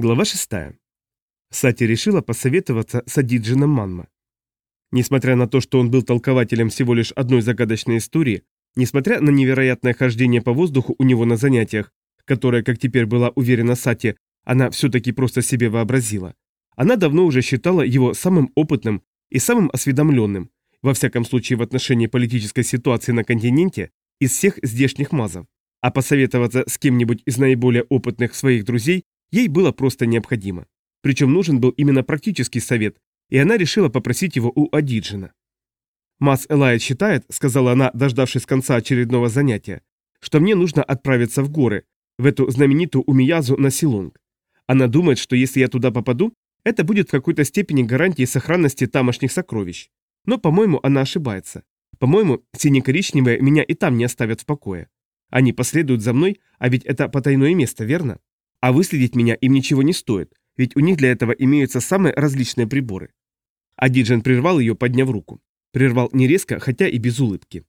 Глава 6. Сати решила посоветоваться с Адиджином Манма. Несмотря на то, что он был толкователем всего лишь одной загадочной истории, несмотря на невероятное хождение по воздуху у него на занятиях, которое, как теперь была уверена Сати, она все-таки просто себе вообразила, она давно уже считала его самым опытным и самым осведомленным, во всяком случае в отношении политической ситуации на континенте, из всех здешних мазов. А посоветоваться с кем-нибудь из наиболее опытных своих друзей Ей было просто необходимо. Причем нужен был именно практический совет, и она решила попросить его у Адиджина. «Мас Элайт считает, — сказала она, дождавшись конца очередного занятия, — что мне нужно отправиться в горы, в эту знаменитую Умиязу на Силонг. Она думает, что если я туда попаду, это будет в какой-то степени гарантией сохранности тамошних сокровищ. Но, по-моему, она ошибается. По-моему, сине-коричневые меня и там не оставят в покое. Они последуют за мной, а ведь это потайное место, верно? А выследить меня им ничего не стоит, ведь у них для этого имеются самые различные приборы. А Диджен прервал ее, подняв руку. Прервал не резко, хотя и без улыбки.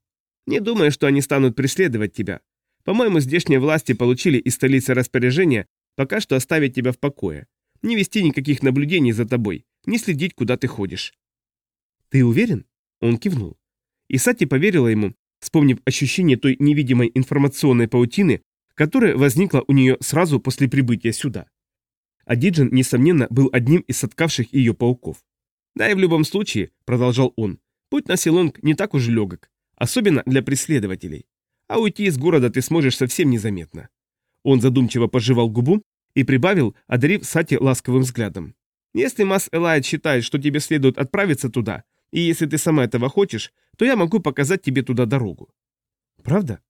«Не думаю, что они станут преследовать тебя. По-моему, здешние власти получили из столицы распоряжение пока что оставить тебя в покое. Не вести никаких наблюдений за тобой, не следить, куда ты ходишь». «Ты уверен?» Он кивнул. И Сати поверила ему, вспомнив ощущение той невидимой информационной паутины, которая возникла у нее сразу после прибытия сюда. А Диджин, несомненно, был одним из соткавших ее пауков. «Да и в любом случае», — продолжал он, — «путь на Силонг не так уж легок, особенно для преследователей. А уйти из города ты сможешь совсем незаметно». Он задумчиво пожевал губу и прибавил, одарив Сати ласковым взглядом. «Если Мас Элайт считает, что тебе следует отправиться туда, и если ты сама этого хочешь, то я могу показать тебе туда дорогу». «Правда?»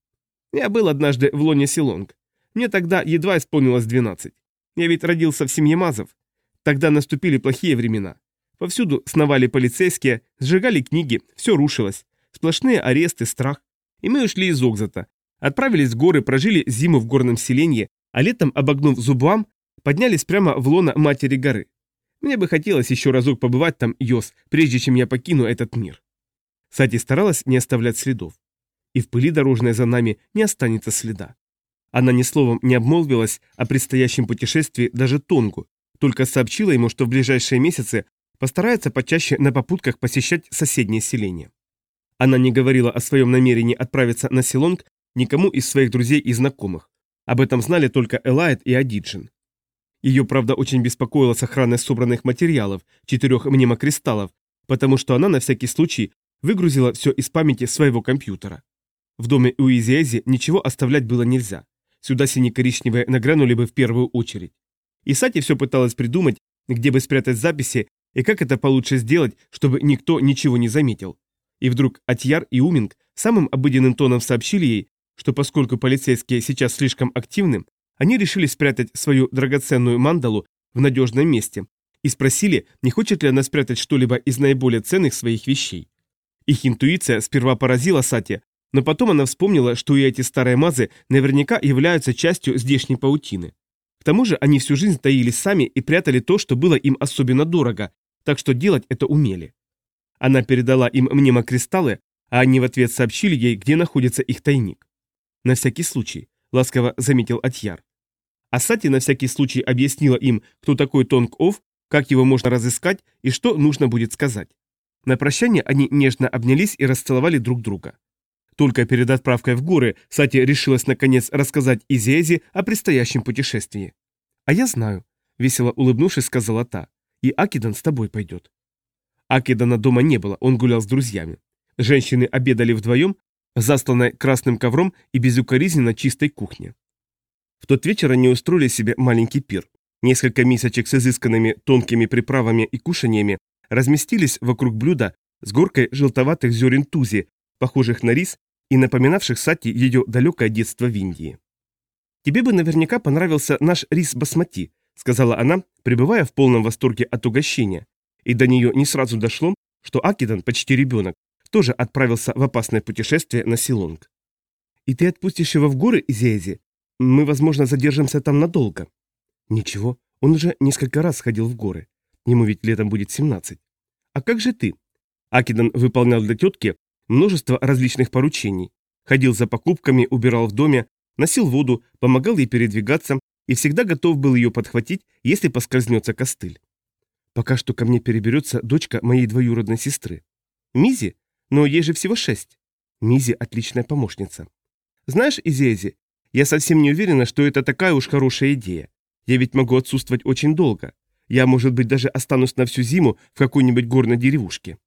Я был однажды в лоне Силонг. Мне тогда едва исполнилось 12. Я ведь родился в семье Мазов. Тогда наступили плохие времена. Повсюду сновали полицейские, сжигали книги, все рушилось. Сплошные аресты, страх. И мы ушли из Окзата. Отправились в горы, прожили зиму в горном селении, а летом, обогнув Зубуам, поднялись прямо в лоно Матери горы. Мне бы хотелось еще разок побывать там, Йос, прежде чем я покину этот мир. Сати старалась не оставлять следов и в пыли дорожной за нами не останется следа. Она ни словом не обмолвилась о предстоящем путешествии даже Тонгу, только сообщила ему, что в ближайшие месяцы постарается почаще на попутках посещать соседние селения. Она не говорила о своем намерении отправиться на Силонг никому из своих друзей и знакомых. Об этом знали только Элайт и Адиджин. Ее, правда, очень беспокоила сохранность собранных материалов, четырех мнемокристаллов, потому что она на всякий случай выгрузила все из памяти своего компьютера. В доме у Изиэзи ничего оставлять было нельзя. Сюда сине-коричневые нагрянули бы в первую очередь. И Сати все пыталась придумать, где бы спрятать записи и как это получше сделать, чтобы никто ничего не заметил. И вдруг Атьяр и Уминг самым обыденным тоном сообщили ей, что поскольку полицейские сейчас слишком активны, они решили спрятать свою драгоценную мандалу в надежном месте и спросили, не хочет ли она спрятать что-либо из наиболее ценных своих вещей. Их интуиция сперва поразила Сати, но потом она вспомнила, что и эти старые мазы наверняка являются частью здешней паутины. К тому же они всю жизнь таились сами и прятали то, что было им особенно дорого, так что делать это умели. Она передала им мнемокристаллы, а они в ответ сообщили ей, где находится их тайник. На всякий случай, ласково заметил Атьяр. А Сати на всякий случай объяснила им, кто такой Тонг-Ов, как его можно разыскать и что нужно будет сказать. На прощание они нежно обнялись и расцеловали друг друга. Только перед отправкой в горы Сати решилась наконец рассказать Изиэзи о предстоящем путешествии. «А я знаю», — весело улыбнувшись, сказала та, — «и Акидан с тобой пойдет». Акидана дома не было, он гулял с друзьями. Женщины обедали вдвоем, засланной красным ковром и безукоризненно чистой кухне. В тот вечер они устроили себе маленький пир. Несколько мисочек с изысканными тонкими приправами и кушаньями разместились вокруг блюда с горкой желтоватых зерен тузи, похожих на рис и напоминавших Сати ее далекое детство в Индии. «Тебе бы наверняка понравился наш рис басмати», сказала она, пребывая в полном восторге от угощения, и до нее не сразу дошло, что Акидан, почти ребенок, тоже отправился в опасное путешествие на Силонг. «И ты отпустишь его в горы, Изиэзи? Мы, возможно, задержимся там надолго». «Ничего, он уже несколько раз ходил в горы. Ему ведь летом будет 17. А как же ты?» Акидан выполнял для тетки множество различных поручений. Ходил за покупками, убирал в доме, носил воду, помогал ей передвигаться, и всегда готов был ее подхватить, если поскользнется костыль. Пока что ко мне переберется дочка моей двоюродной сестры. Мизи? Но ей же всего шесть. Мизи – отличная помощница. Знаешь, Изиэзи, я совсем не уверена, что это такая уж хорошая идея. Я ведь могу отсутствовать очень долго. Я, может быть, даже останусь на всю зиму в какой-нибудь горной деревушке.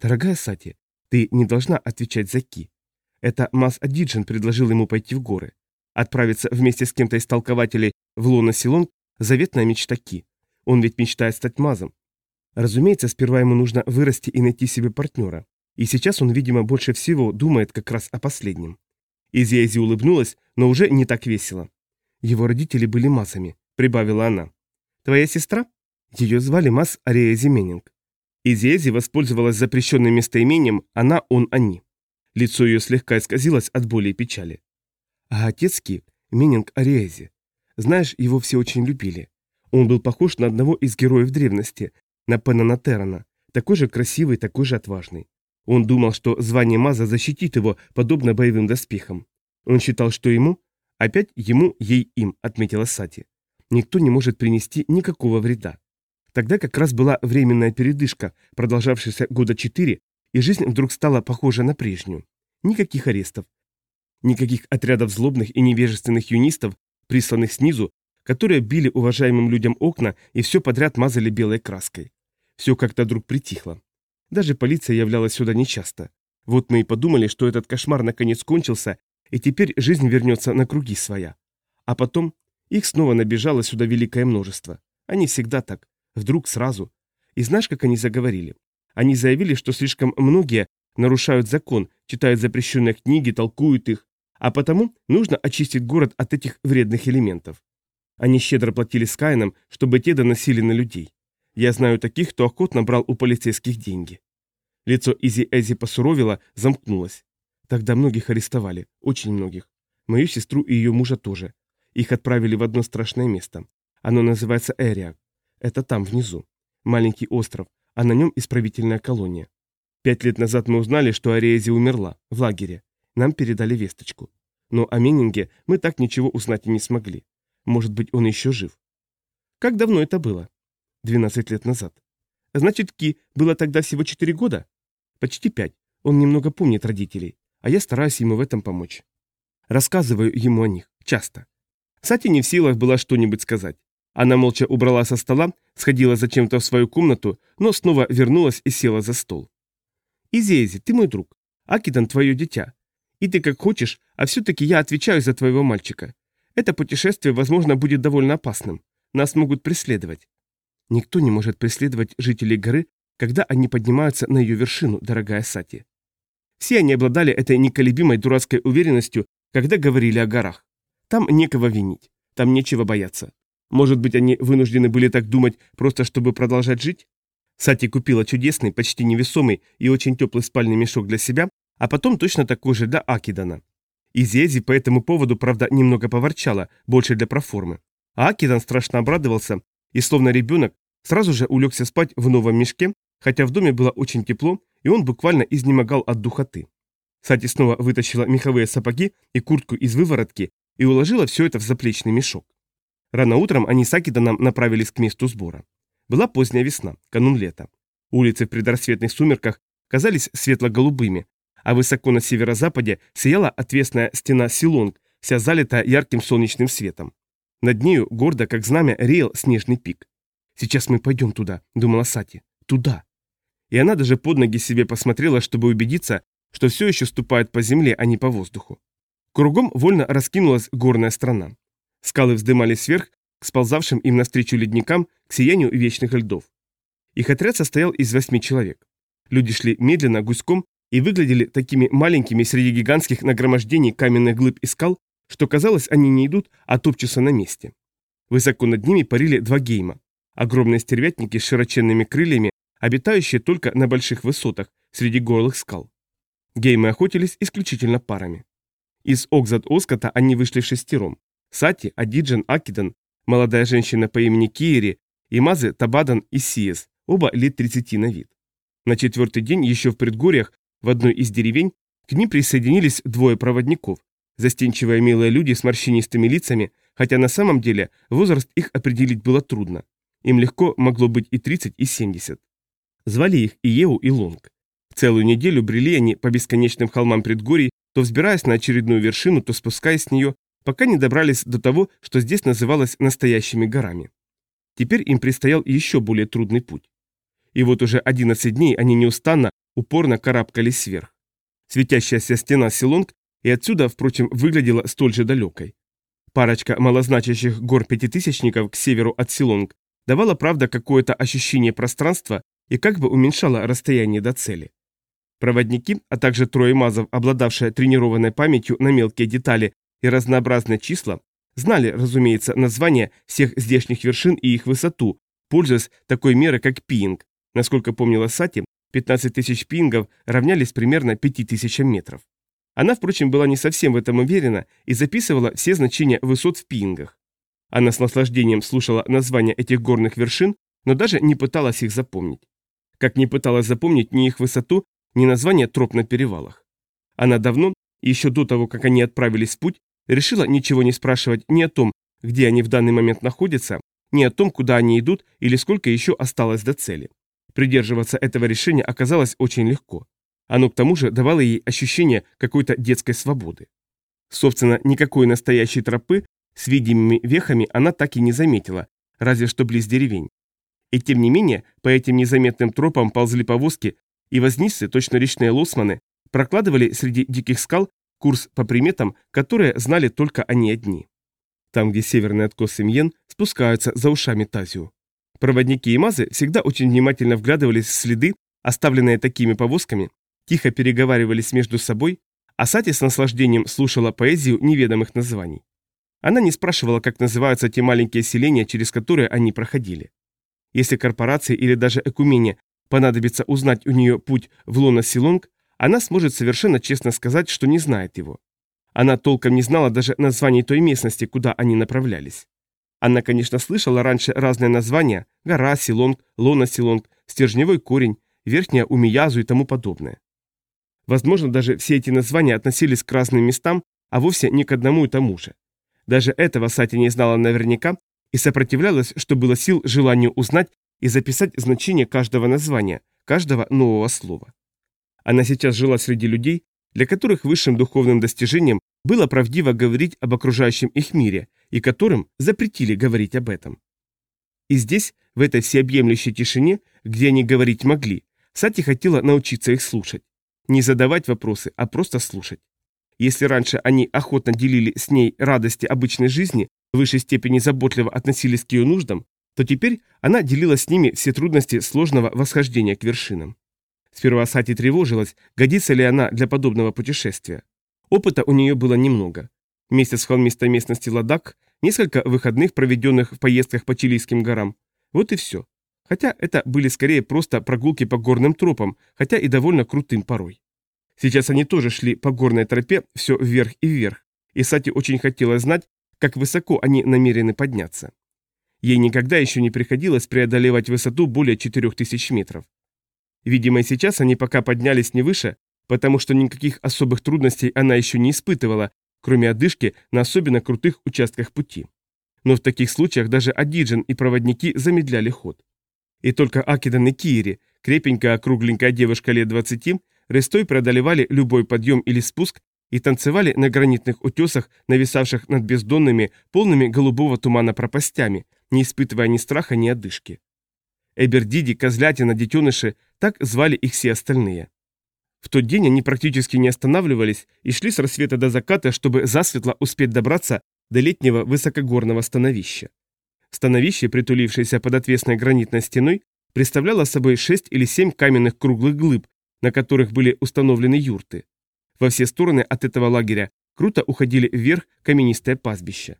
Дорогая Сати, ты не должна отвечать за Ки. Это Мас Адиджин предложил ему пойти в горы. Отправиться вместе с кем-то из толкователей в Лона Силон – заветная мечта Ки. Он ведь мечтает стать Мазом. Разумеется, сперва ему нужно вырасти и найти себе партнера. И сейчас он, видимо, больше всего думает как раз о последнем. Изиэзи улыбнулась, но уже не так весело. Его родители были Мазами, прибавила она. Твоя сестра? Ее звали Мас Арея Зименинг. Изиэзи воспользовалась запрещенным местоимением «она, он, они». Лицо ее слегка исказилось от боли и печали. А отец Ки, Менинг Ариэзи. Знаешь, его все очень любили. Он был похож на одного из героев древности, на Пеннана Террана, такой же красивый, такой же отважный. Он думал, что звание Маза защитит его, подобно боевым доспехам. Он считал, что ему, опять ему, ей, им, отметила Сати. Никто не может принести никакого вреда. Тогда как раз была временная передышка, продолжавшаяся года четыре, и жизнь вдруг стала похожа на прежнюю. Никаких арестов, никаких отрядов злобных и невежественных юнистов, присланных снизу, которые били уважаемым людям окна и все подряд мазали белой краской. Все как-то вдруг притихло. Даже полиция являлась сюда нечасто. Вот мы и подумали, что этот кошмар наконец кончился, и теперь жизнь вернется на круги своя. А потом их снова набежало сюда великое множество. Они всегда так. Вдруг сразу. И знаешь, как они заговорили? Они заявили, что слишком многие нарушают закон, читают запрещенные книги, толкуют их, а потому нужно очистить город от этих вредных элементов. Они щедро платили Скайнам, чтобы те доносили на людей. Я знаю таких, кто охотно брал у полицейских деньги. Лицо Изи Эзи посуровило, замкнулось. Тогда многих арестовали, очень многих. Мою сестру и ее мужа тоже. Их отправили в одно страшное место. Оно называется Эриак. Это там, внизу. Маленький остров, а на нем исправительная колония. Пять лет назад мы узнали, что Ариэзи умерла, в лагере. Нам передали весточку. Но о Меннинге мы так ничего узнать и не смогли. Может быть, он еще жив. Как давно это было? 12 лет назад. Значит, Ки было тогда всего 4 года? Почти 5. Он немного помнит родителей, а я стараюсь ему в этом помочь. Рассказываю ему о них, часто. Сати не в силах была что-нибудь сказать. Она молча убрала со стола, сходила зачем-то в свою комнату, но снова вернулась и села за стол. «Изи, ты мой друг. Акидан твое дитя. И ты как хочешь, а все-таки я отвечаю за твоего мальчика. Это путешествие, возможно, будет довольно опасным. Нас могут преследовать. Никто не может преследовать жителей горы, когда они поднимаются на ее вершину, дорогая Сати. Все они обладали этой неколебимой дурацкой уверенностью, когда говорили о горах. Там некого винить, там нечего бояться. Может быть, они вынуждены были так думать, просто чтобы продолжать жить? Сати купила чудесный, почти невесомый и очень теплый спальный мешок для себя, а потом точно такой же для Акидана. И Зези по этому поводу, правда, немного поворчала, больше для проформы. А Акидан страшно обрадовался и, словно ребенок, сразу же улегся спать в новом мешке, хотя в доме было очень тепло, и он буквально изнемогал от духоты. Сати снова вытащила меховые сапоги и куртку из выворотки и уложила все это в заплечный мешок. Рано утром они с Акиданом направились к месту сбора. Была поздняя весна, канун лета. Улицы в предрассветных сумерках казались светло-голубыми, а высоко на северо-западе сияла отвесная стена Силонг, вся залита ярким солнечным светом. Над нею, гордо как знамя, реял снежный пик. «Сейчас мы пойдем туда», — думала Сати. «Туда». И она даже под ноги себе посмотрела, чтобы убедиться, что все еще ступает по земле, а не по воздуху. Кругом вольно раскинулась горная страна. Скалы вздымались вверх, к сползавшим им навстречу ледникам, к сиянию вечных льдов. Их отряд состоял из восьми человек. Люди шли медленно, гуськом, и выглядели такими маленькими среди гигантских нагромождений каменных глыб и скал, что казалось, они не идут, а топчутся на месте. Высоко над ними парили два гейма. Огромные стервятники с широченными крыльями, обитающие только на больших высотах, среди горлых скал. Геймы охотились исключительно парами. Из Окзад-Оскота они вышли шестером. Сати, Адиджан, Акидан, молодая женщина по имени Киери, и Мазы, Табадан и Сиес, оба лет 30 на вид. На четвертый день еще в предгорьях в одной из деревень к ним присоединились двое проводников, застенчивые милые люди с морщинистыми лицами, хотя на самом деле возраст их определить было трудно. Им легко могло быть и 30, и 70. Звали их и Еу, и Лонг. Целую неделю брели они по бесконечным холмам предгорий, то взбираясь на очередную вершину, то спускаясь с нее, пока не добрались до того, что здесь называлось настоящими горами. Теперь им предстоял еще более трудный путь. И вот уже 11 дней они неустанно, упорно карабкались вверх. Светящаяся стена Силонг и отсюда, впрочем, выглядела столь же далекой. Парочка малозначащих гор-пятитысячников к северу от Силонг давала, правда, какое-то ощущение пространства и как бы уменьшала расстояние до цели. Проводники, а также трое мазов, обладавшие тренированной памятью на мелкие детали и разнообразные числа, знали, разумеется, названия всех здешних вершин и их высоту, пользуясь такой мерой, как пиинг. Насколько помнила Сати, 15 тысяч пиингов равнялись примерно 5 тысячам метров. Она, впрочем, была не совсем в этом уверена и записывала все значения высот в пиингах. Она с наслаждением слушала названия этих горных вершин, но даже не пыталась их запомнить. Как не пыталась запомнить ни их высоту, ни название троп на перевалах. Она давно, еще до того, как они отправились в путь, решила ничего не спрашивать ни о том, где они в данный момент находятся, ни о том, куда они идут или сколько еще осталось до цели. Придерживаться этого решения оказалось очень легко. Оно к тому же давало ей ощущение какой-то детской свободы. Собственно, никакой настоящей тропы с видимыми вехами она так и не заметила, разве что близ деревень. И тем не менее, по этим незаметным тропам ползли повозки, и возницы, точно речные лосманы, прокладывали среди диких скал курс по приметам, которые знали только они одни. Там, где северный откос Семьен спускаются за ушами Тазио. Проводники и мазы всегда очень внимательно вглядывались в следы, оставленные такими повозками, тихо переговаривались между собой, а Сати с наслаждением слушала поэзию неведомых названий. Она не спрашивала, как называются те маленькие селения, через которые они проходили. Если корпорации или даже Экумене понадобится узнать у нее путь в Лона Силонг, она сможет совершенно честно сказать, что не знает его. Она толком не знала даже названий той местности, куда они направлялись. Она, конечно, слышала раньше разные названия – гора, Силонг, Лона Силонг, стержневой корень, верхняя Умиязу и тому подобное. Возможно, даже все эти названия относились к разным местам, а вовсе не к одному и тому же. Даже этого Сати не знала наверняка и сопротивлялась, что было сил желанию узнать и записать значение каждого названия, каждого нового слова. Она сейчас жила среди людей, для которых высшим духовным достижением было правдиво говорить об окружающем их мире, и которым запретили говорить об этом. И здесь, в этой всеобъемлющей тишине, где они говорить могли, Сати хотела научиться их слушать. Не задавать вопросы, а просто слушать. Если раньше они охотно делили с ней радости обычной жизни, в высшей степени заботливо относились к ее нуждам, то теперь она делила с ними все трудности сложного восхождения к вершинам. Сперва Сати тревожилась, годится ли она для подобного путешествия. Опыта у нее было немного. Месяц в холмистой местности Ладак, несколько выходных, проведенных в поездках по Чилийским горам. Вот и все. Хотя это были скорее просто прогулки по горным тропам, хотя и довольно крутым порой. Сейчас они тоже шли по горной тропе все вверх и вверх, и Сати очень хотела знать, как высоко они намерены подняться. Ей никогда еще не приходилось преодолевать высоту более 4000 метров. Видимо, сейчас они пока поднялись не выше, потому что никаких особых трудностей она еще не испытывала, кроме одышки на особенно крутых участках пути. Но в таких случаях даже Адиджин и проводники замедляли ход. И только Акидан и Кири, крепенькая округленькая девушка лет 20, рестой преодолевали любой подъем или спуск и танцевали на гранитных утесах, нависавших над бездонными, полными голубого тумана пропастями, не испытывая ни страха, ни одышки. Эбердиди, Козлятина, детеныши – так звали их все остальные. В тот день они практически не останавливались и шли с рассвета до заката, чтобы засветло успеть добраться до летнего высокогорного становища. Становище, притулившееся под отвесной гранитной стеной, представляло собой шесть или семь каменных круглых глыб, на которых были установлены юрты. Во все стороны от этого лагеря круто уходили вверх каменистые пастбища.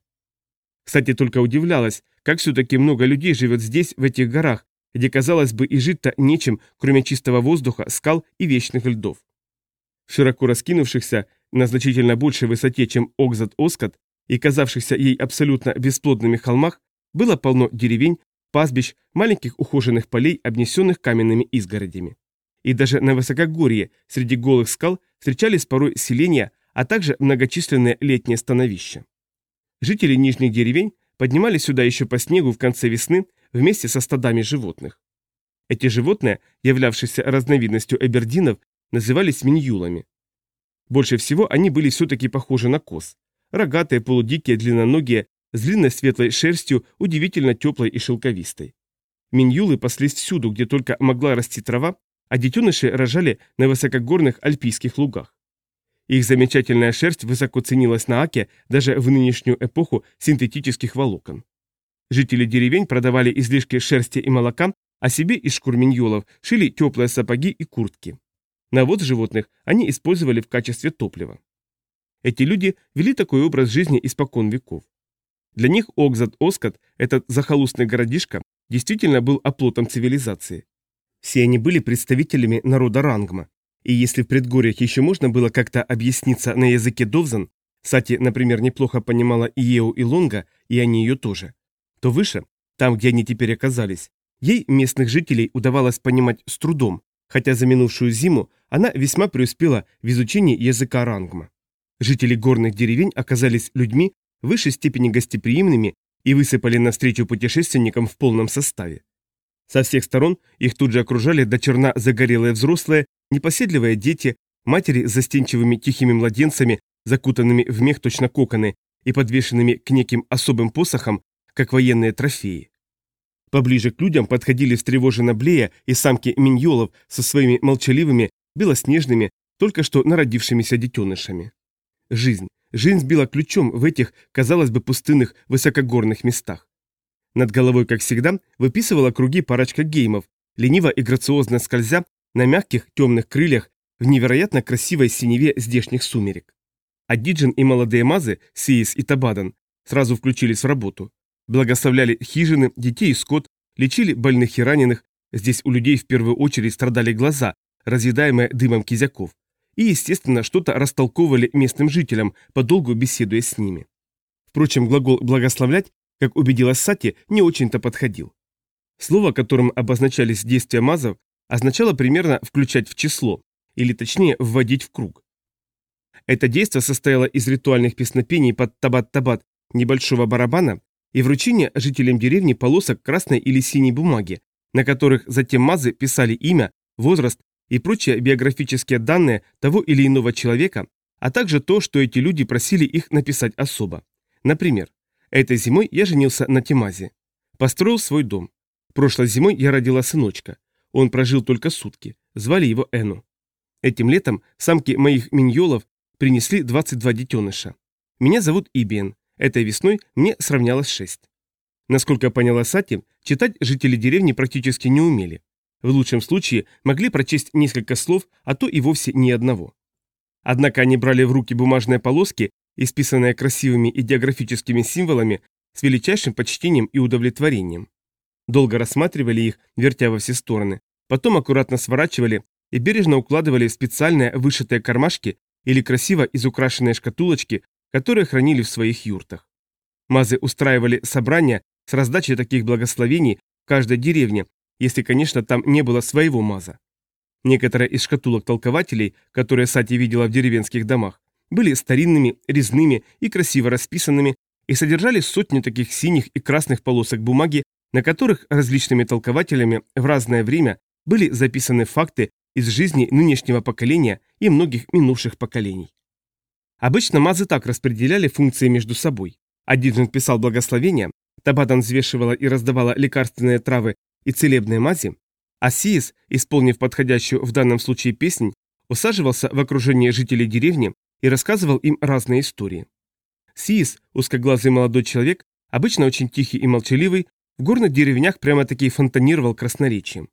Кстати, только удивлялась, как все-таки много людей живет здесь, в этих горах, где, казалось бы, и жить-то нечем, кроме чистого воздуха, скал и вечных льдов. Широко раскинувшихся на значительно большей высоте, чем Окзад-Оскат, и казавшихся ей абсолютно бесплодными холмах, было полно деревень, пастбищ, маленьких ухоженных полей, обнесенных каменными изгородями. И даже на высокогорье, среди голых скал, встречались порой селения, а также многочисленные летние становища. Жители нижних деревень поднимались сюда еще по снегу в конце весны вместе со стадами животных. Эти животные, являвшиеся разновидностью эбердинов, назывались миньюлами. Больше всего они были все-таки похожи на коз. Рогатые, полудикие, длинноногие, с длинной светлой шерстью, удивительно теплой и шелковистой. Миньюлы паслись всюду, где только могла расти трава, а детеныши рожали на высокогорных альпийских лугах. Их замечательная шерсть высоко ценилась на Аке даже в нынешнюю эпоху синтетических волокон. Жители деревень продавали излишки шерсти и молока, а себе из шкур миньолов шили теплые сапоги и куртки. Навоз животных они использовали в качестве топлива. Эти люди вели такой образ жизни испокон веков. Для них Окзад-Оскат, этот захолустный городишко, действительно был оплотом цивилизации. Все они были представителями народа Рангма, и если в предгорьях еще можно было как-то объясниться на языке Довзан, Сати, например, неплохо понимала и Еу, и Лонга, и они ее тоже, то выше, там, где они теперь оказались, ей местных жителей удавалось понимать с трудом, хотя за минувшую зиму она весьма преуспела в изучении языка Рангма. Жители горных деревень оказались людьми в высшей степени гостеприимными и высыпали навстречу путешественникам в полном составе. Со всех сторон их тут же окружали до черна загорелые взрослые, непоседливые дети, матери с застенчивыми тихими младенцами, закутанными в мех точно коконы и подвешенными к неким особым посохам, как военные трофеи. Поближе к людям подходили встревоженно Блея и самки миньолов со своими молчаливыми, белоснежными, только что народившимися детенышами. Жизнь. Жизнь била ключом в этих, казалось бы, пустынных, высокогорных местах. Над головой, как всегда, выписывала круги парочка геймов, лениво и грациозно скользя на мягких темных крыльях в невероятно красивой синеве здешних сумерек. А Диджин и молодые мазы, Сиис и Табадан, сразу включились в работу. Благословляли хижины, детей и скот, лечили больных и раненых, здесь у людей в первую очередь страдали глаза, разъедаемые дымом кизяков. И, естественно, что-то растолковывали местным жителям, подолгу беседуя с ними. Впрочем, глагол «благословлять», как убедилась Сати, не очень-то подходил. Слово, которым обозначались действия мазов, означало примерно «включать в число», или точнее «вводить в круг». Это действие состояло из ритуальных песнопений под табат-табат небольшого барабана и вручения жителям деревни полосок красной или синей бумаги, на которых затем мазы писали имя, возраст и прочие биографические данные того или иного человека, а также то, что эти люди просили их написать особо. Например, этой зимой я женился на Тимазе. Построил свой дом. Прошлой зимой я родила сыночка. Он прожил только сутки. Звали его Эну. Этим летом самки моих миньолов принесли 22 детеныша. Меня зовут Ибиен. Этой весной мне сравнялось шесть. Насколько поняла Сати, читать жители деревни практически не умели. В лучшем случае могли прочесть несколько слов, а то и вовсе ни одного. Однако они брали в руки бумажные полоски, исписанные красивыми идеографическими символами, с величайшим почтением и удовлетворением. Долго рассматривали их, вертя во все стороны, потом аккуратно сворачивали и бережно укладывали в специальные вышитые кармашки или красиво изукрашенные шкатулочки, которые хранили в своих юртах. Мазы устраивали собрания с раздачей таких благословений в каждой деревне, если, конечно, там не было своего маза. Некоторые из шкатулок толкователей, которые Сати видела в деревенских домах, были старинными, резными и красиво расписанными и содержали сотни таких синих и красных полосок бумаги, на которых различными толкователями в разное время были записаны факты из жизни нынешнего поколения и многих минувших поколений. Обычно мазы так распределяли функции между собой. Один писал благословения, Табадан взвешивала и раздавала лекарственные травы и целебные мази, а Сиис, исполнив подходящую в данном случае песнь, усаживался в окружении жителей деревни и рассказывал им разные истории. Сиис, узкоглазый молодой человек, обычно очень тихий и молчаливый, в горных деревнях прямо-таки фонтанировал красноречием.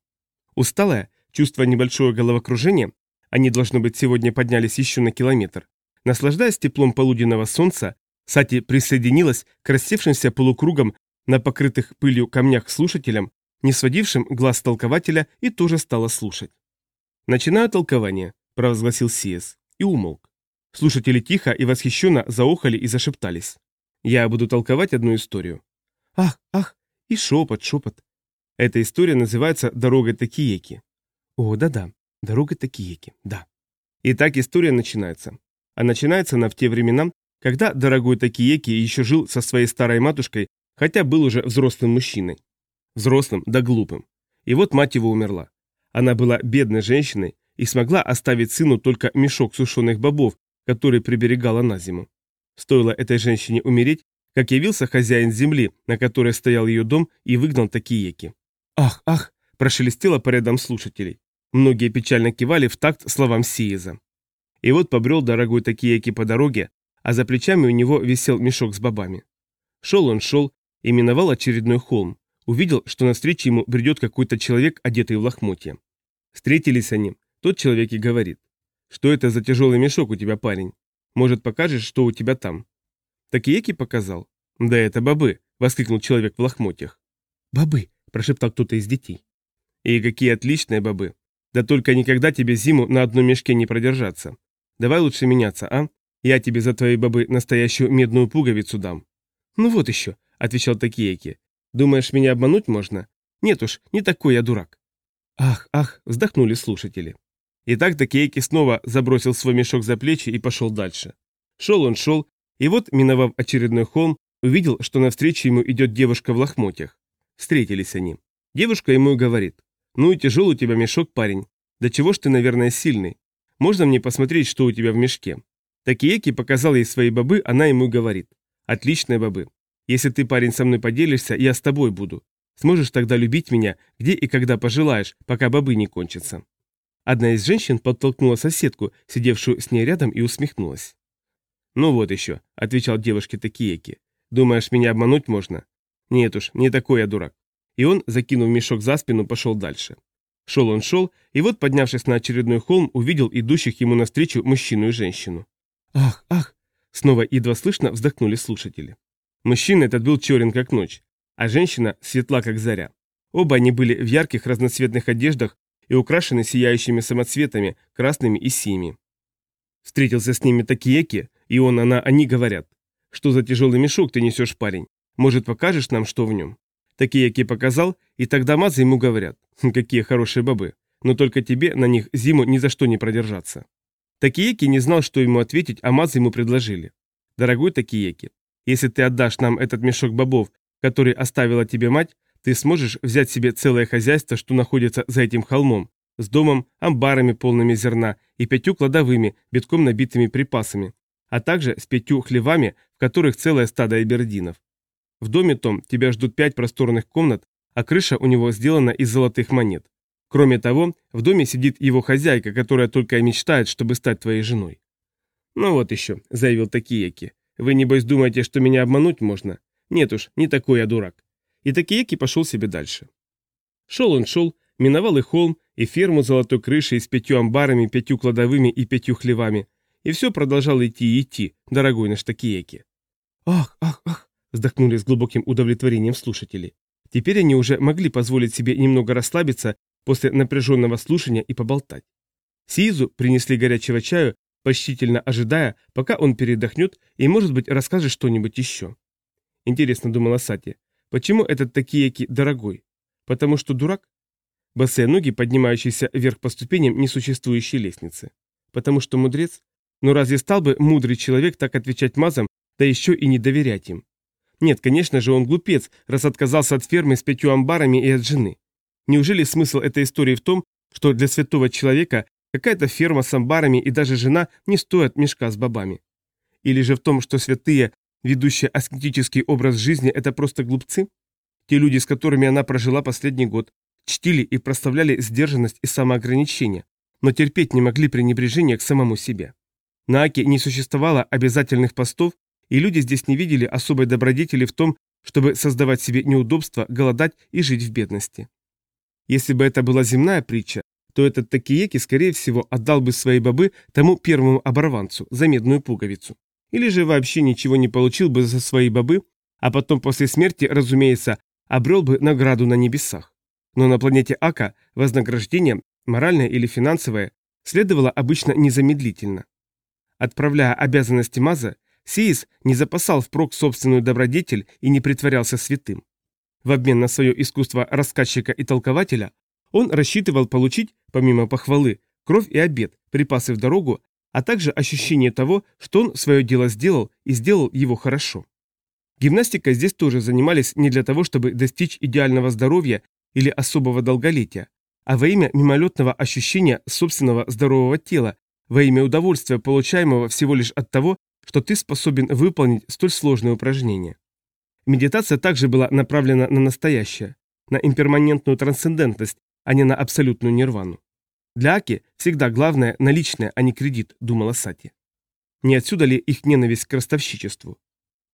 Усталая, чувствуя небольшое головокружение, они, должно быть, сегодня поднялись еще на километр, Наслаждаясь теплом полуденного солнца, Сати присоединилась к рассевшимся полукругом на покрытых пылью камнях слушателям, не сводившим глаз толкователя, и тоже стала слушать. «Начинаю толкование», – провозгласил Сиес, и умолк. Слушатели тихо и восхищенно заохали и зашептались. «Я буду толковать одну историю». «Ах, ах!» И шепот, шепот. Эта история называется «Дорога Такиеки». О, да-да, «Дорога Такиеки», да. Итак, история начинается а начинается она в те времена, Когда дорогой Такиеки еще жил со своей старой матушкой, хотя был уже взрослым мужчиной. Взрослым да глупым. И вот мать его умерла. Она была бедной женщиной и смогла оставить сыну только мешок сушеных бобов, который приберегала на зиму. Стоило этой женщине умереть, как явился хозяин земли, на которой стоял ее дом, и выгнал Такиеки. «Ах, ах!» – прошелестело по рядам слушателей. Многие печально кивали в такт словам Сиеза. И вот побрел дорогой Такиеки по дороге, а за плечами у него висел мешок с бобами. Шел он шел и миновал очередной холм, увидел, что навстречу ему бредет какой-то человек, одетый в лохмотья. Встретились они, тот человек и говорит, что это за тяжелый мешок у тебя, парень? Может, покажешь, что у тебя там? Такиеки показал. Да это бобы, воскликнул человек в лохмотьях. Бобы, прошептал кто-то из детей. И какие отличные бобы. Да только никогда тебе зиму на одном мешке не продержаться. Давай лучше меняться, а? Я тебе за твои бобы настоящую медную пуговицу дам. Ну вот еще, отвечал Такиеки. Думаешь, меня обмануть можно? Нет уж, не такой я дурак. Ах, ах, вздохнули слушатели. Итак, Такиеки снова забросил свой мешок за плечи и пошел дальше. Шел он, шел, и вот, миновав очередной холм, увидел, что навстречу ему идет девушка в лохмотьях. Встретились они. Девушка ему и говорит. «Ну и тяжел у тебя мешок, парень. Да чего ж ты, наверное, сильный? Можно мне посмотреть, что у тебя в мешке?» Такиеки показал ей свои бобы, она ему говорит. «Отличные бобы. Если ты, парень, со мной поделишься, я с тобой буду. Сможешь тогда любить меня, где и когда пожелаешь, пока бобы не кончатся». Одна из женщин подтолкнула соседку, сидевшую с ней рядом, и усмехнулась. «Ну вот еще», — отвечал девушке Такиеки. «Думаешь, меня обмануть можно? Нет уж, не такой я дурак». И он, закинув мешок за спину, пошел дальше. Шел он шел, и вот, поднявшись на очередной холм, увидел идущих ему навстречу мужчину и женщину. «Ах, ах!» Снова едва слышно вздохнули слушатели. Мужчина этот был черен как ночь, а женщина светла как заря. Оба они были в ярких разноцветных одеждах и украшены сияющими самоцветами, красными и синими. Встретился с ними Такиеки, и он, она, они говорят. Что за тяжелый мешок ты несешь, парень? Может, покажешь нам, что в нем? Такиеки показал, и тогда Мазы ему говорят. «Хм, какие хорошие бобы. Но только тебе на них зиму ни за что не продержаться. Такиеки не знал, что ему ответить, а Мазы ему предложили. Дорогой Такиеки, если ты отдашь нам этот мешок бобов, который оставила тебе мать, ты сможешь взять себе целое хозяйство, что находится за этим холмом, с домом, амбарами полными зерна и пятью кладовыми, битком набитыми припасами, а также с пятью хлевами, в которых целое стадо эбердинов. В доме том тебя ждут пять просторных комнат, а крыша у него сделана из золотых монет. Кроме того, в доме сидит его хозяйка, которая только и мечтает, чтобы стать твоей женой. «Ну вот еще», — заявил Такиеки. «Вы, небось, думаете, что меня обмануть можно? Нет уж, не такой я дурак и Такиеки пошел себе дальше. Шел он шел, миновал и холм, и ферму золотой крышей с пятью амбарами, пятью кладовыми и пятью хлевами, и все продолжал идти и идти, дорогой наш Такиеки. «Ах, ах, ах!» – вздохнули с глубоким удовлетворением слушатели. Теперь они уже могли позволить себе немного расслабиться после напряженного слушания и поболтать. Сизу принесли горячего чаю, почтительно ожидая, пока он передохнет и, может быть, расскажет что-нибудь еще. Интересно, думала Сати, Почему этот Такиеки дорогой? Потому что дурак? Босые ноги, поднимающиеся вверх по ступеням несуществующей лестницы. Потому что мудрец? Но разве стал бы мудрый человек так отвечать мазам, да еще и не доверять им? Нет, конечно же, он глупец, раз отказался от фермы с пятью амбарами и от жены. Неужели смысл этой истории в том, что для святого человека какая-то ферма с амбарами и даже жена не стоят мешка с бобами? Или же в том, что святые ведущие аскетический образ жизни, это просто глупцы? Те люди, с которыми она прожила последний год, чтили и проставляли сдержанность и самоограничение, но терпеть не могли пренебрежения к самому себе. На Аке не существовало обязательных постов, и люди здесь не видели особой добродетели в том, чтобы создавать себе неудобства, голодать и жить в бедности. Если бы это была земная притча, то этот Такиеки, скорее всего, отдал бы свои бобы тому первому оборванцу за медную пуговицу. Или же вообще ничего не получил бы за свои бобы, а потом после смерти, разумеется, обрел бы награду на небесах. Но на планете Ака вознаграждение, моральное или финансовое, следовало обычно незамедлительно. Отправляя обязанности Маза, Сиис не запасал впрок собственную добродетель и не притворялся святым. В обмен на свое искусство рассказчика и толкователя он рассчитывал получить, помимо похвалы, кровь и обед, припасы в дорогу, а также ощущение того, что он свое дело сделал и сделал его хорошо. Гимнастикой здесь тоже занимались не для того, чтобы достичь идеального здоровья или особого долголетия, а во имя мимолетного ощущения собственного здорового тела, во имя удовольствия, получаемого всего лишь от того, что ты способен выполнить столь сложное упражнение. Медитация также была направлена на настоящее, на имперманентную трансцендентность, а не на абсолютную нирвану. Для Аки всегда главное наличное, а не кредит, думала Сати. Не отсюда ли их ненависть к ростовщичеству?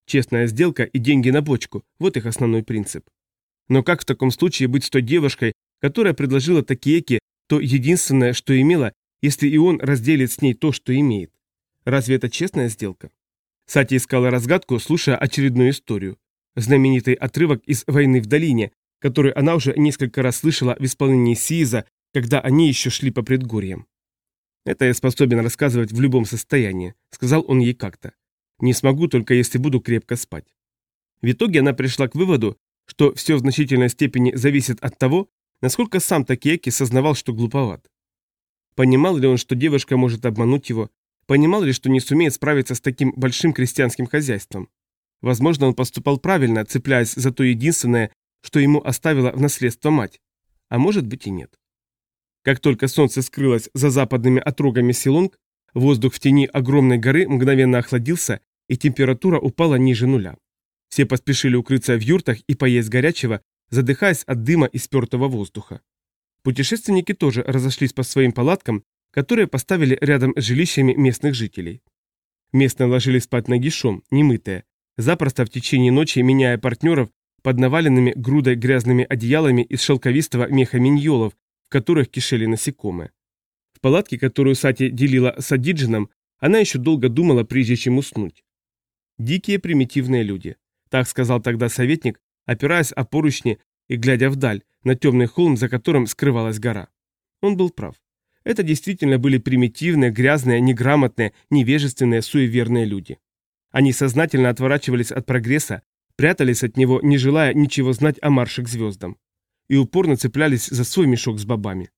Честная сделка и деньги на бочку – вот их основной принцип. Но как в таком случае быть с той девушкой, которая предложила Такиеки то единственное, что имела, если и он разделит с ней то, что имеет? Разве это честная сделка? Сати искала разгадку, слушая очередную историю. Знаменитый отрывок из «Войны в долине», который она уже несколько раз слышала в исполнении Сииза, когда они еще шли по предгорьям. «Это я способен рассказывать в любом состоянии», — сказал он ей как-то. Не смогу, только если буду крепко спать. В итоге она пришла к выводу, что все в значительной степени зависит от того, насколько сам Такеки сознавал, что глуповат. Понимал ли он, что девушка может обмануть его, понимал ли, что не сумеет справиться с таким большим крестьянским хозяйством. Возможно, он поступал правильно, цепляясь за то единственное, что ему оставила в наследство мать. А может быть и нет. Как только солнце скрылось за западными отрогами Силонг, Воздух в тени огромной горы мгновенно охладился, и температура упала ниже нуля. Все поспешили укрыться в юртах и поесть горячего, задыхаясь от дыма и спертого воздуха. Путешественники тоже разошлись по своим палаткам, которые поставили рядом с жилищами местных жителей. Местные ложились спать нагишом, немытые, запросто в течение ночи меняя партнеров под наваленными грудой грязными одеялами из шелковистого меха миньолов, в которых кишели насекомые. В палатке, которую Сати делила с Адиджином, она еще долго думала, прежде чем уснуть. «Дикие примитивные люди», — так сказал тогда советник, опираясь о поручни и глядя вдаль, на темный холм, за которым скрывалась гора. Он был прав. Это действительно были примитивные, грязные, неграмотные, невежественные, суеверные люди. Они сознательно отворачивались от прогресса, прятались от него, не желая ничего знать о марше к звездам. И упорно цеплялись за свой мешок с бобами.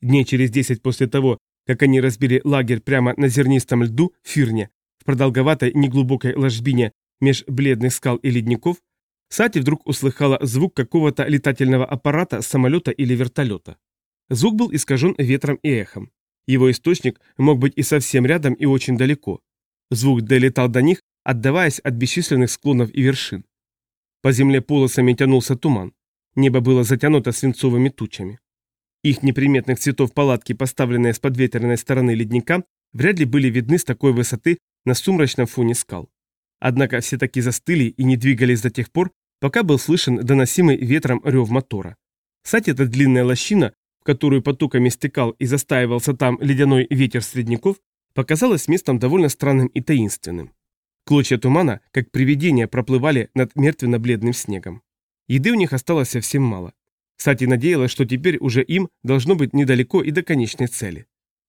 Дней через десять после того, как они разбили лагерь прямо на зернистом льду Фирне, в продолговатой неглубокой ложбине меж бледных скал и ледников, Сати вдруг услыхала звук какого-то летательного аппарата, самолета или вертолета. Звук был искажен ветром и эхом. Его источник мог быть и совсем рядом, и очень далеко. Звук долетал до них, отдаваясь от бесчисленных склонов и вершин. По земле полосами тянулся туман. Небо было затянуто свинцовыми тучами. Их неприметных цветов палатки, поставленные с подветренной стороны ледника, вряд ли были видны с такой высоты на сумрачном фоне скал. Однако все таки застыли и не двигались до тех пор, пока был слышен доносимый ветром рев мотора. Кстати, эта длинная лощина, в которую потоками стекал и застаивался там ледяной ветер средняков, показалась местом довольно странным и таинственным. Клочья тумана, как привидения, проплывали над мертвенно-бледным снегом. Еды у них осталось совсем мало. Сати надеялась, что теперь уже им должно быть недалеко и до конечной цели.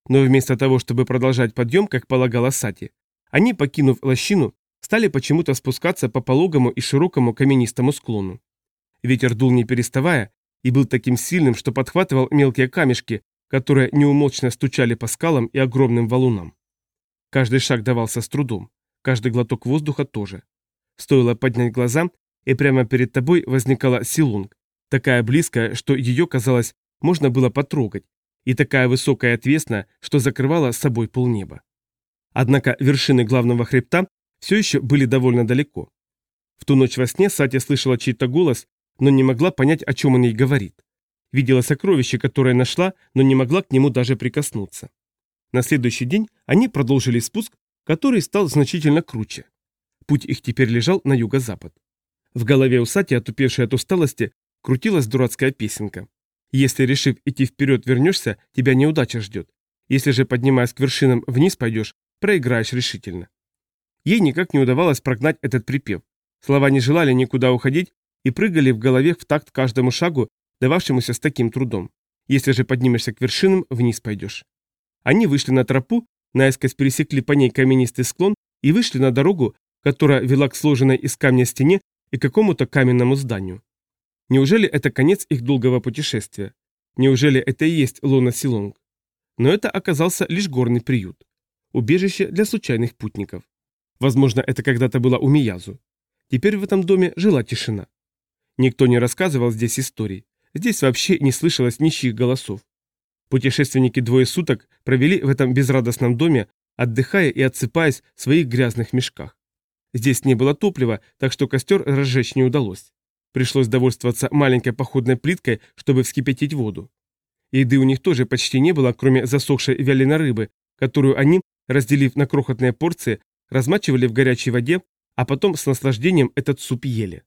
Но вместо того, чтобы продолжать подъем, как полагала Сати, они, покинув лощину, стали почему-то спускаться по пологому и широкому каменистому склону. Ветер дул не переставая и был таким сильным, что подхватывал мелкие камешки, которые неумолчно стучали по скалам и огромным валунам. Каждый шаг давался с трудом, каждый глоток воздуха тоже. Стоило поднять глаза, и прямо перед тобой возникала Силунг, такая близкая, что ее, казалось, можно было потрогать, и такая высокая и отвесная, что закрывала с собой полнеба. Однако вершины главного хребта все еще были довольно далеко. В ту ночь во сне Сатя слышала чей-то голос, но не могла понять, о чем он ей говорит. Видела сокровище, которое нашла, но не могла к нему даже прикоснуться. На следующий день они продолжили спуск, который стал значительно круче. Путь их теперь лежал на юго-запад. В голове у Сати, отупевшей от усталости, крутилась дурацкая песенка. Если, решив идти вперед, вернешься, тебя неудача ждет. Если же, поднимаясь к вершинам, вниз пойдешь, проиграешь решительно. Ей никак не удавалось прогнать этот припев. Слова не желали никуда уходить и прыгали в голове в такт каждому шагу, дававшемуся с таким трудом. Если же поднимешься к вершинам, вниз пойдешь. Они вышли на тропу, наискось пересекли по ней каменистый склон и вышли на дорогу, которая вела к сложенной из камня стене и какому-то каменному зданию. Неужели это конец их долгого путешествия? Неужели это и есть Лона Силонг? Но это оказался лишь горный приют. убежище для случайных путников. Возможно, это когда-то было у Миязу. Теперь в этом доме жила тишина. Никто не рассказывал здесь историй. Здесь вообще не слышалось нищих голосов. Путешественники двое суток провели в этом безрадостном доме, отдыхая и отсыпаясь в своих грязных мешках. Здесь не было топлива, так что костер разжечь не удалось. Пришлось довольствоваться маленькой походной плиткой, чтобы вскипятить воду. Еды у них тоже почти не было, кроме засохшей вяленой рыбы, которую они, разделив на крохотные порции, размачивали в горячей воде, а потом с наслаждением этот суп ели.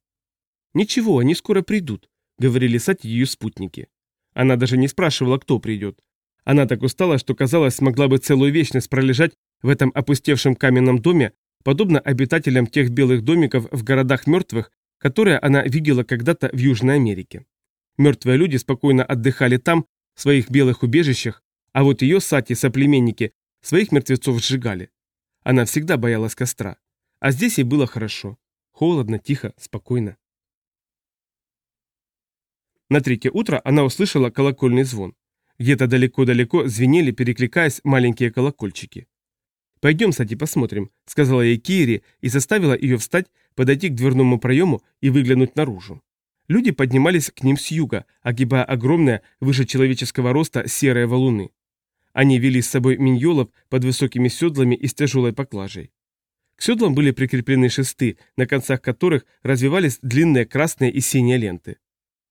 «Ничего, они скоро придут», — говорили Сати ее спутники. Она даже не спрашивала, кто придет. Она так устала, что, казалось, смогла бы целую вечность пролежать в этом опустевшем каменном доме, подобно обитателям тех белых домиков в городах мертвых, которые она видела когда-то в Южной Америке. Мертвые люди спокойно отдыхали там, в своих белых убежищах, а вот ее Сати соплеменники своих мертвецов сжигали. Она всегда боялась костра. А здесь ей было хорошо. Холодно, тихо, спокойно. На третье утро она услышала колокольный звон. Где-то далеко-далеко звенели, перекликаясь, маленькие колокольчики. «Пойдем, Сати, посмотрим», — сказала ей Кири и заставила ее встать, подойти к дверному проему и выглянуть наружу. Люди поднимались к ним с юга, огибая огромные, выше человеческого роста, серые валуны. Они вели с собой миньолов под высокими седлами и с тяжелой поклажей. К седлам были прикреплены шесты, на концах которых развивались длинные красные и синие ленты.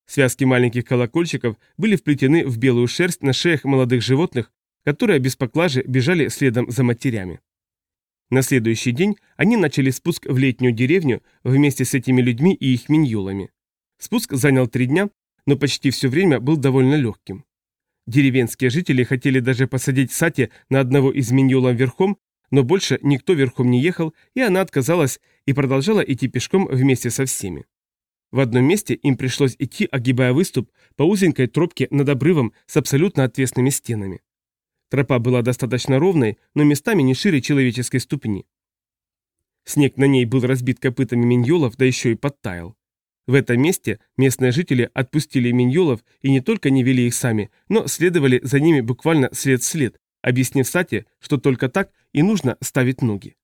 Связки маленьких колокольчиков были вплетены в белую шерсть на шеях молодых животных, которые без поклажи бежали следом за матерями. На следующий день они начали спуск в летнюю деревню вместе с этими людьми и их миньолами. Спуск занял три дня, но почти все время был довольно легким. Деревенские жители хотели даже посадить Сати на одного из миньолов верхом, но больше никто верхом не ехал, и она отказалась и продолжала идти пешком вместе со всеми. В одном месте им пришлось идти, огибая выступ, по узенькой тропке над обрывом с абсолютно отвесными стенами. Тропа была достаточно ровной, но местами не шире человеческой ступни. Снег на ней был разбит копытами миньолов, да еще и подтаял. В этом месте местные жители отпустили миньолов и не только не вели их сами, но следовали за ними буквально след в след, объяснив Сати, что только так и нужно ставить ноги.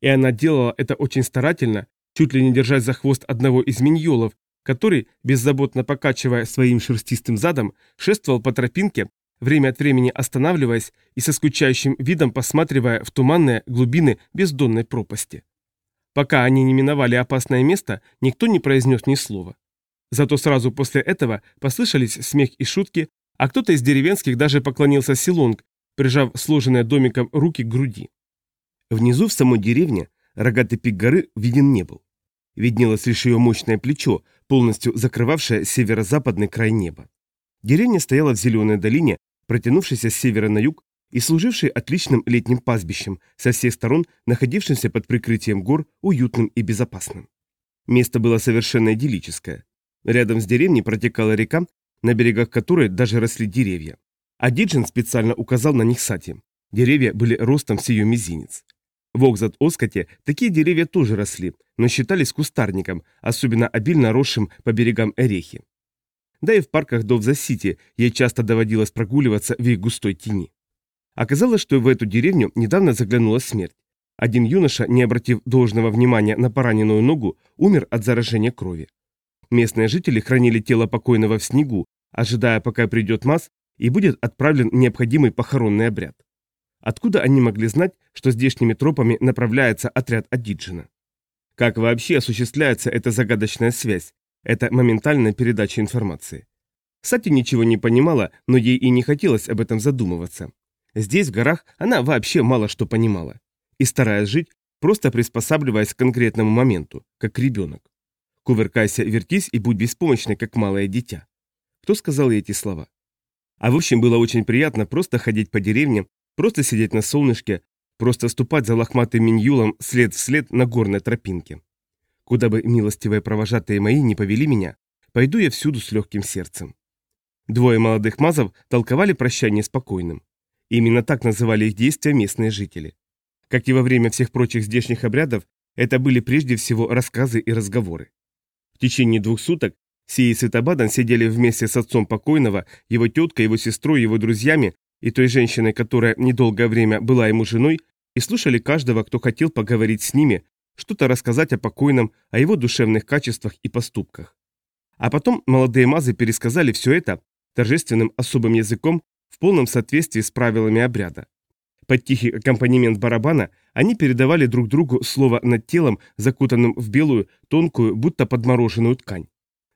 И она делала это очень старательно, чуть ли не держась за хвост одного из миньолов, который, беззаботно покачивая своим шерстистым задом, шествовал по тропинке, время от времени останавливаясь и со скучающим видом посматривая в туманные глубины бездонной пропасти. Пока они не миновали опасное место, никто не произнес ни слова. Зато сразу после этого послышались смех и шутки, а кто-то из деревенских даже поклонился Силонг, прижав сложенные домиком руки к груди. Внизу в самой деревне рогатый пик горы виден не был. Виднелось лишь ее мощное плечо, полностью закрывавшее северо-западный край неба. Деревня стояла в зеленой долине, протянувшейся с севера на юг и служившей отличным летним пастбищем, со всех сторон находившимся под прикрытием гор, уютным и безопасным. Место было совершенно идиллическое. Рядом с деревней протекала река, на берегах которой даже росли деревья. А Диджин специально указал на них Сати. Деревья были ростом с ее мизинец. В Окзат-Оскоте такие деревья тоже росли, но считались кустарником, особенно обильно росшим по берегам Эрехи. Да и в парках Довза-Сити ей часто доводилось прогуливаться в их густой тени. Оказалось, что в эту деревню недавно заглянула смерть. Один юноша, не обратив должного внимания на пораненную ногу, умер от заражения крови. Местные жители хранили тело покойного в снегу, ожидая, пока придет Мас и будет отправлен необходимый похоронный обряд. Откуда они могли знать, что здешними тропами направляется отряд Адиджина? Как вообще осуществляется эта загадочная связь, эта моментальная передача информации? Сати ничего не понимала, но ей и не хотелось об этом задумываться. Здесь, в горах, она вообще мало что понимала. И стараясь жить, просто приспосабливаясь к конкретному моменту, как ребенок. Кувыркайся, вертись и будь беспомощной, как малое дитя. Кто сказал ей эти слова? А в общем, было очень приятно просто ходить по деревне, Просто сидеть на солнышке, просто ступать за лохматым миньюлом след в след на горной тропинке. Куда бы милостивые провожатые мои не повели меня, пойду я всюду с легким сердцем. Двое молодых мазов толковали прощание спокойным. Именно так называли их действия местные жители. Как и во время всех прочих здешних обрядов, это были прежде всего рассказы и разговоры. В течение двух суток Сии и Светобадан сидели вместе с отцом покойного, его теткой, его сестрой, его друзьями и той женщиной, которая недолгое время была ему женой, и слушали каждого, кто хотел поговорить с ними, что-то рассказать о покойном, о его душевных качествах и поступках. А потом молодые мазы пересказали все это торжественным особым языком в полном соответствии с правилами обряда. Под тихий аккомпанемент барабана они передавали друг другу слово над телом, закутанным в белую, тонкую, будто подмороженную ткань.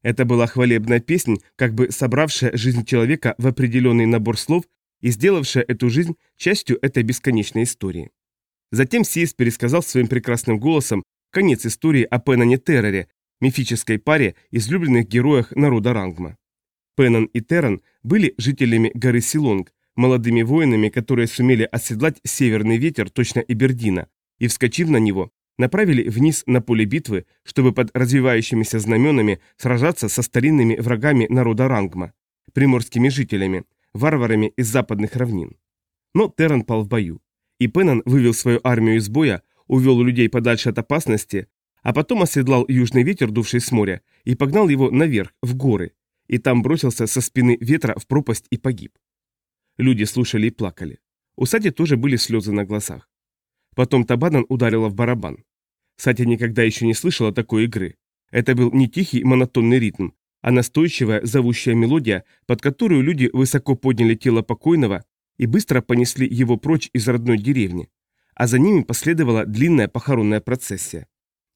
Это была хвалебная песнь, как бы собравшая жизнь человека в определенный набор слов и сделавшая эту жизнь частью этой бесконечной истории. Затем Сейс пересказал своим прекрасным голосом конец истории о Пеннане Терроре, мифической паре излюбленных героях народа Рангма. Пеннан и Терран были жителями горы Силонг, молодыми воинами, которые сумели оседлать северный ветер точно Эбердина, и, вскочив на него, направили вниз на поле битвы, чтобы под развивающимися знаменами сражаться со старинными врагами народа Рангма, приморскими жителями, варварами из западных равнин. Но Терран пал в бою, и Пеннан вывел свою армию из боя, увел людей подальше от опасности, а потом оседлал южный ветер, дувший с моря, и погнал его наверх, в горы, и там бросился со спины ветра в пропасть и погиб. Люди слушали и плакали. У Сати тоже были слезы на глазах. Потом Табадан ударила в барабан. Сати никогда еще не слышала такой игры. Это был не тихий монотонный ритм, а настойчивая зовущая мелодия, под которую люди высоко подняли тело покойного и быстро понесли его прочь из родной деревни. А за ними последовала длинная похоронная процессия.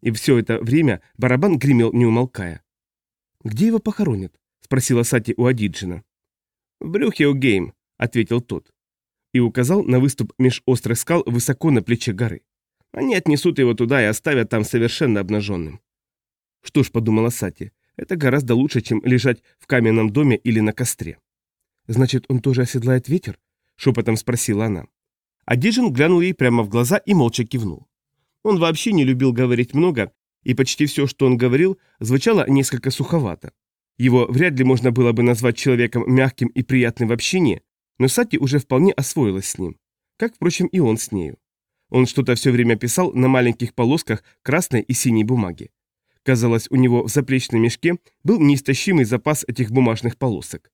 И все это время барабан гремел не умолкая. «Где его похоронят?» – спросила Сати у Адиджина. «В брюхе у Гейм», ответил тот. И указал на выступ меж острых скал высоко на плече горы. Они отнесут его туда и оставят там совершенно обнаженным. Что ж, подумала Сати, это гораздо лучше, чем лежать в каменном доме или на костре. Значит, он тоже оседлает ветер? Шепотом спросила она. Дижин глянул ей прямо в глаза и молча кивнул. Он вообще не любил говорить много, и почти все, что он говорил, звучало несколько суховато. Его вряд ли можно было бы назвать человеком мягким и приятным в общении, но Сати уже вполне освоилась с ним, как, впрочем, и он с нею. Он что-то все время писал на маленьких полосках красной и синей бумаги. Казалось, у него в заплечном мешке был неистощимый запас этих бумажных полосок.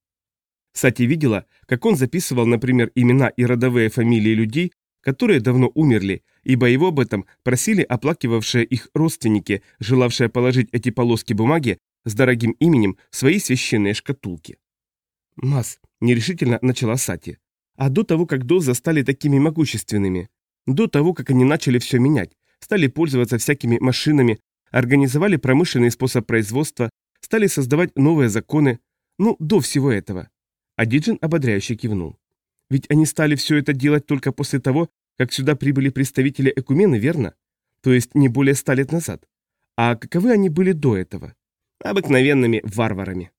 Сати видела, как он записывал, например, имена и родовые фамилии людей, которые давно умерли, ибо его об этом просили оплакивавшие их родственники, желавшие положить эти полоски бумаги с дорогим именем в свои священные шкатулки. «Мас, нерешительно начала Сати. А до того, как дозы стали такими могущественными, до того, как они начали все менять, стали пользоваться всякими машинами, организовали промышленный способ производства, стали создавать новые законы, ну, до всего этого. А Диджин ободряюще кивнул. Ведь они стали все это делать только после того, как сюда прибыли представители Экумены, верно? То есть не более ста лет назад. А каковы они были до этого? Обыкновенными варварами.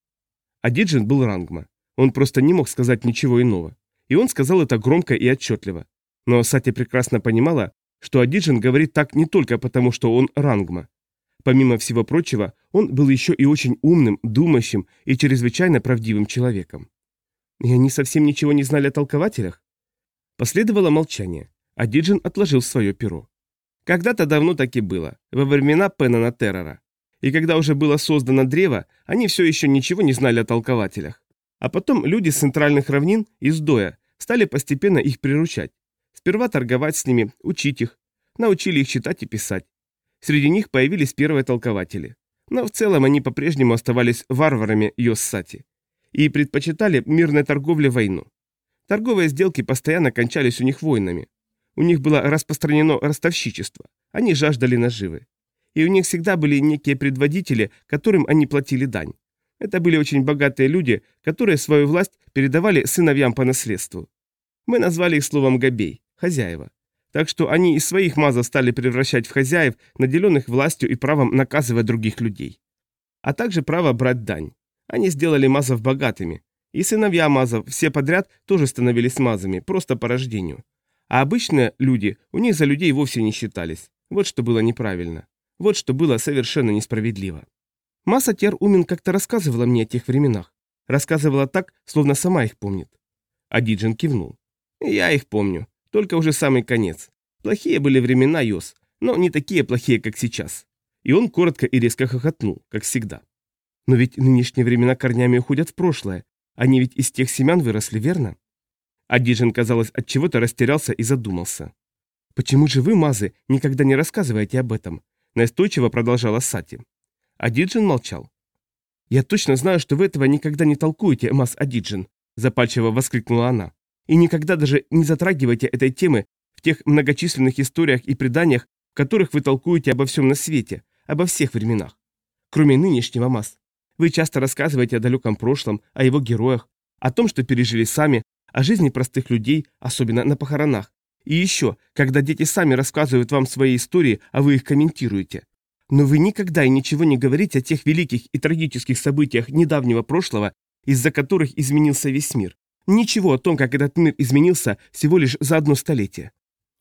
А Диджин был рангма. Он просто не мог сказать ничего иного. И он сказал это громко и отчетливо. Но Сати прекрасно понимала, что Адиджин говорит так не только потому, что он рангма. Помимо всего прочего, он был еще и очень умным, думающим и чрезвычайно правдивым человеком. И они совсем ничего не знали о толкователях? Последовало молчание. Адиджин отложил свое перо. Когда-то давно так и было, во времена Пеннана Террора. И когда уже было создано древо, они все еще ничего не знали о толкователях. А потом люди с центральных равнин из Доя стали постепенно их приручать. Сперва торговать с ними, учить их, научили их читать и писать. Среди них появились первые толкователи. Но в целом они по-прежнему оставались варварами Йоссати и предпочитали мирной торговле войну. Торговые сделки постоянно кончались у них войнами. У них было распространено ростовщичество. Они жаждали наживы. И у них всегда были некие предводители, которым они платили дань. Это были очень богатые люди, которые свою власть передавали сыновьям по наследству. Мы назвали их словом «габей» – хозяева. Так что они из своих мазов стали превращать в хозяев, наделенных властью и правом наказывать других людей. А также право брать дань. Они сделали мазов богатыми. И сыновья мазов, все подряд, тоже становились мазами, просто по рождению. А обычные люди у них за людей вовсе не считались. Вот что было неправильно. Вот что было совершенно несправедливо. Масса Тер Умин как-то рассказывала мне о тех временах. Рассказывала так, словно сама их помнит. А Диджин кивнул. Я их помню, только уже самый конец. Плохие были времена, Йос, но не такие плохие, как сейчас. И он коротко и резко хохотнул, как всегда. Но ведь нынешние времена корнями уходят в прошлое. Они ведь из тех семян выросли, верно? А Диджин, казалось, от чего-то растерялся и задумался. «Почему же вы, Мазы, никогда не рассказываете об этом?» Настойчиво продолжала Сати. Адиджин молчал. «Я точно знаю, что вы этого никогда не толкуете, Маз Адиджин», запальчиво воскликнула она. «И никогда даже не затрагивайте этой темы в тех многочисленных историях и преданиях, в которых вы толкуете обо всем на свете, обо всех временах. Кроме нынешнего, Маз. Вы часто рассказываете о далеком прошлом, о его героях, о том, что пережили сами, о жизни простых людей, особенно на похоронах, и еще, когда дети сами рассказывают вам свои истории, а вы их комментируете. Но вы никогда и ничего не говорите о тех великих и трагических событиях недавнего прошлого, из-за которых изменился весь мир. Ничего о том, как этот мир изменился всего лишь за одно столетие.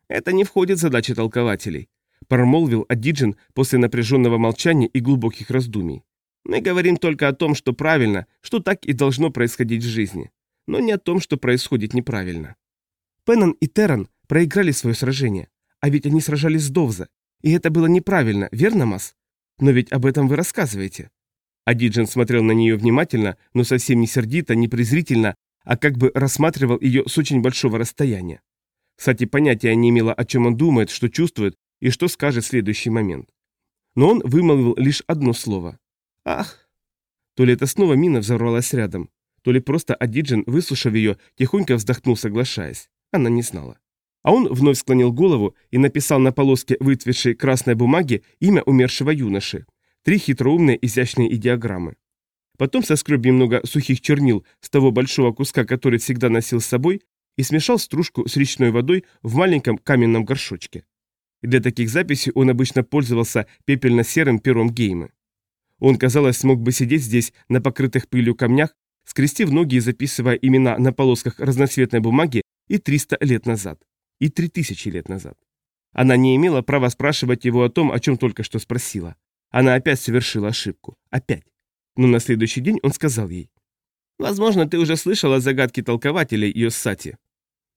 Это не входит в задачи толкователей, промолвил Адиджин после напряженного молчания и глубоких раздумий. Мы говорим только о том, что правильно, что так и должно происходить в жизни, но не о том, что происходит неправильно. Пеннон и Терран проиграли свое сражение. А ведь они сражались с Довза. И это было неправильно, верно, Мас? Но ведь об этом вы рассказываете. Адиджин смотрел на нее внимательно, но совсем не сердито, не презрительно, а как бы рассматривал ее с очень большого расстояния. Кстати, понятия не имела, о чем он думает, что чувствует и что скажет в следующий момент. Но он вымолвил лишь одно слово. «Ах!» То ли это снова мина взорвалась рядом, то ли просто Адиджин, выслушав ее, тихонько вздохнул, соглашаясь. Она не знала. А он вновь склонил голову и написал на полоске выцветшей красной бумаги имя умершего юноши. Три хитроумные изящные идиограммы. Потом соскреб немного сухих чернил с того большого куска, который всегда носил с собой, и смешал стружку с речной водой в маленьком каменном горшочке. Для таких записей он обычно пользовался пепельно-серым пером Геймы. Он, казалось, смог бы сидеть здесь на покрытых пылью камнях, скрестив ноги и записывая имена на полосках разноцветной бумаги и 300 лет назад и три тысячи лет назад. Она не имела права спрашивать его о том, о чем только что спросила. Она опять совершила ошибку. Опять. Но на следующий день он сказал ей. «Возможно, ты уже слышала загадки толкователей Йоссати».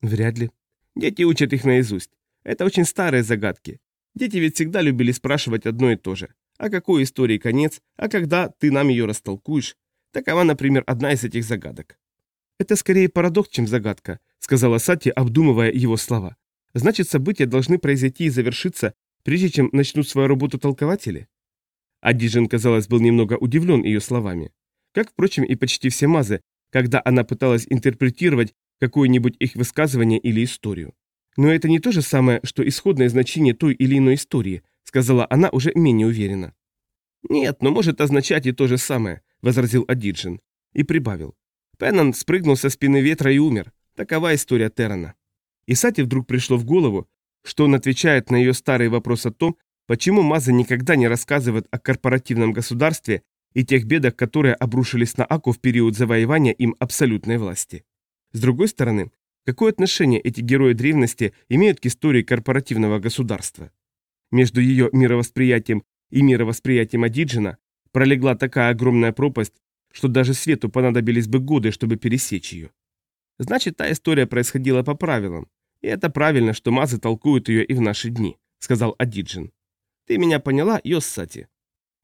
«Вряд ли. Дети учат их наизусть. Это очень старые загадки. Дети ведь всегда любили спрашивать одно и то же. А какой истории конец? А когда ты нам ее растолкуешь? Такова, например, одна из этих загадок. Это скорее парадокс, чем загадка, сказала Сати, обдумывая его слова. Значит, события должны произойти и завершиться, прежде чем начнут свою работу толкователи? Адижин, казалось, был немного удивлен ее словами. Как, впрочем, и почти все мазы, когда она пыталась интерпретировать какое-нибудь их высказывание или историю. Но это не то же самое, что исходное значение той или иной истории, сказала она уже менее уверенно. Нет, но может означать и то же самое, возразил Адиджин. И прибавил. Пеннон спрыгнул со спины ветра и умер. Такова история Террана. И Сати вдруг пришло в голову, что он отвечает на ее старый вопрос о том, почему Маза никогда не рассказывает о корпоративном государстве и тех бедах, которые обрушились на Аку в период завоевания им абсолютной власти. С другой стороны, какое отношение эти герои древности имеют к истории корпоративного государства? Между ее мировосприятием и мировосприятием Адиджина пролегла такая огромная пропасть, что даже свету понадобились бы годы, чтобы пересечь ее. Значит, та история происходила по правилам. И это правильно, что мазы толкуют ее и в наши дни, сказал Адиджин. Ты меня поняла, Йоссати?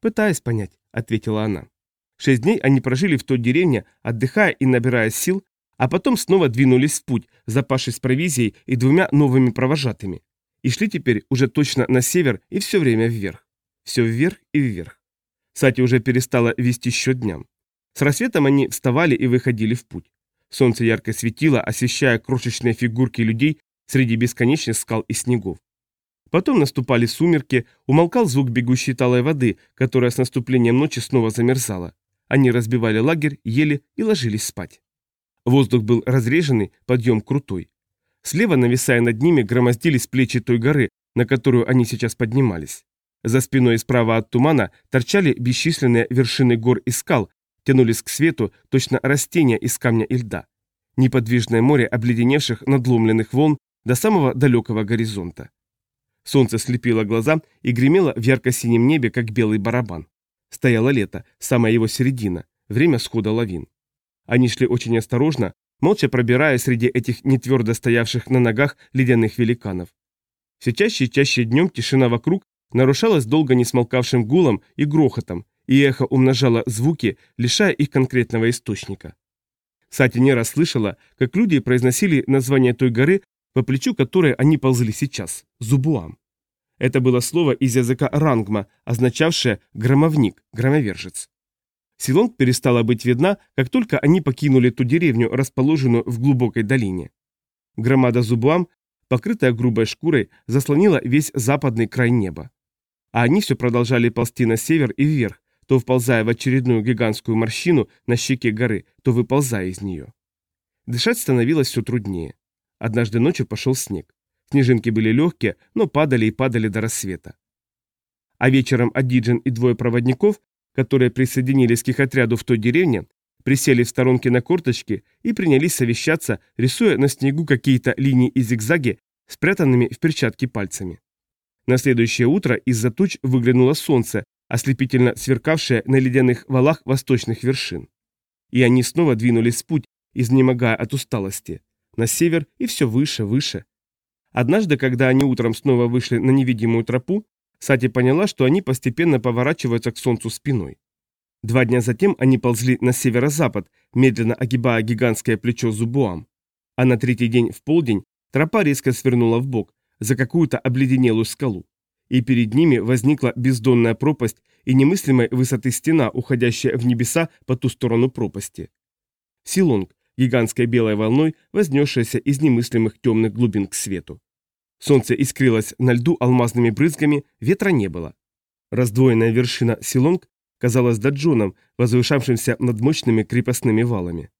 Пытаюсь понять, ответила она. Шесть дней они прожили в той деревне, отдыхая и набирая сил, а потом снова двинулись в путь, запавшись провизией и двумя новыми провожатыми. И шли теперь уже точно на север и все время вверх. Все вверх и вверх. Сати уже перестала вести счет дням. С рассветом они вставали и выходили в путь. Солнце ярко светило, освещая крошечные фигурки людей среди бесконечных скал и снегов. Потом наступали сумерки, умолкал звук бегущей талой воды, которая с наступлением ночи снова замерзала. Они разбивали лагерь, ели и ложились спать. Воздух был разреженный, подъем крутой. Слева, нависая над ними, громоздились плечи той горы, на которую они сейчас поднимались. За спиной и справа от тумана торчали бесчисленные вершины гор и скал, тянулись к свету точно растения из камня и льда. Неподвижное море обледеневших надломленных волн до самого далекого горизонта. Солнце слепило глаза и гремело в ярко-синем небе, как белый барабан. Стояло лето, самая его середина, время схода лавин. Они шли очень осторожно, молча пробирая среди этих нетвердо стоявших на ногах ледяных великанов. Все чаще и чаще днем тишина вокруг нарушалась долго не гулом и грохотом, и эхо умножало звуки, лишая их конкретного источника. Сати не раз слышала, как люди произносили название той горы, по плечу которой они ползли сейчас, зубуам. Это было слово из языка рангма, означавшее «громовник», «громовержец». Силонг перестала быть видна, как только они покинули ту деревню, расположенную в глубокой долине. Громада Зубуам, покрытая грубой шкурой, заслонила весь западный край неба. А они все продолжали ползти на север и вверх, то вползая в очередную гигантскую морщину на щеке горы, то выползая из нее. Дышать становилось все труднее. Однажды ночью пошел снег. Снежинки были легкие, но падали и падали до рассвета. А вечером Адиджин и двое проводников, которые присоединились к их отряду в той деревне, присели в сторонке на корточки и принялись совещаться, рисуя на снегу какие-то линии и зигзаги, спрятанными в перчатке пальцами. На следующее утро из-за туч выглянуло солнце, ослепительно сверкавшее на ледяных валах восточных вершин. И они снова двинулись в путь, изнемогая от усталости, на север и все выше, выше. Однажды, когда они утром снова вышли на невидимую тропу, Сати поняла, что они постепенно поворачиваются к солнцу спиной. Два дня затем они ползли на северо-запад, медленно огибая гигантское плечо Зубуам. А на третий день в полдень тропа резко свернула в бок за какую-то обледенелую скалу. И перед ними возникла бездонная пропасть и немыслимой высоты стена, уходящая в небеса по ту сторону пропасти. Силонг, гигантской белой волной, вознесшаяся из немыслимых темных глубин к свету. Солнце искрилось на льду алмазными брызгами, ветра не было. Раздвоенная вершина Силонг казалась даджоном, возвышавшимся над мощными крепостными валами.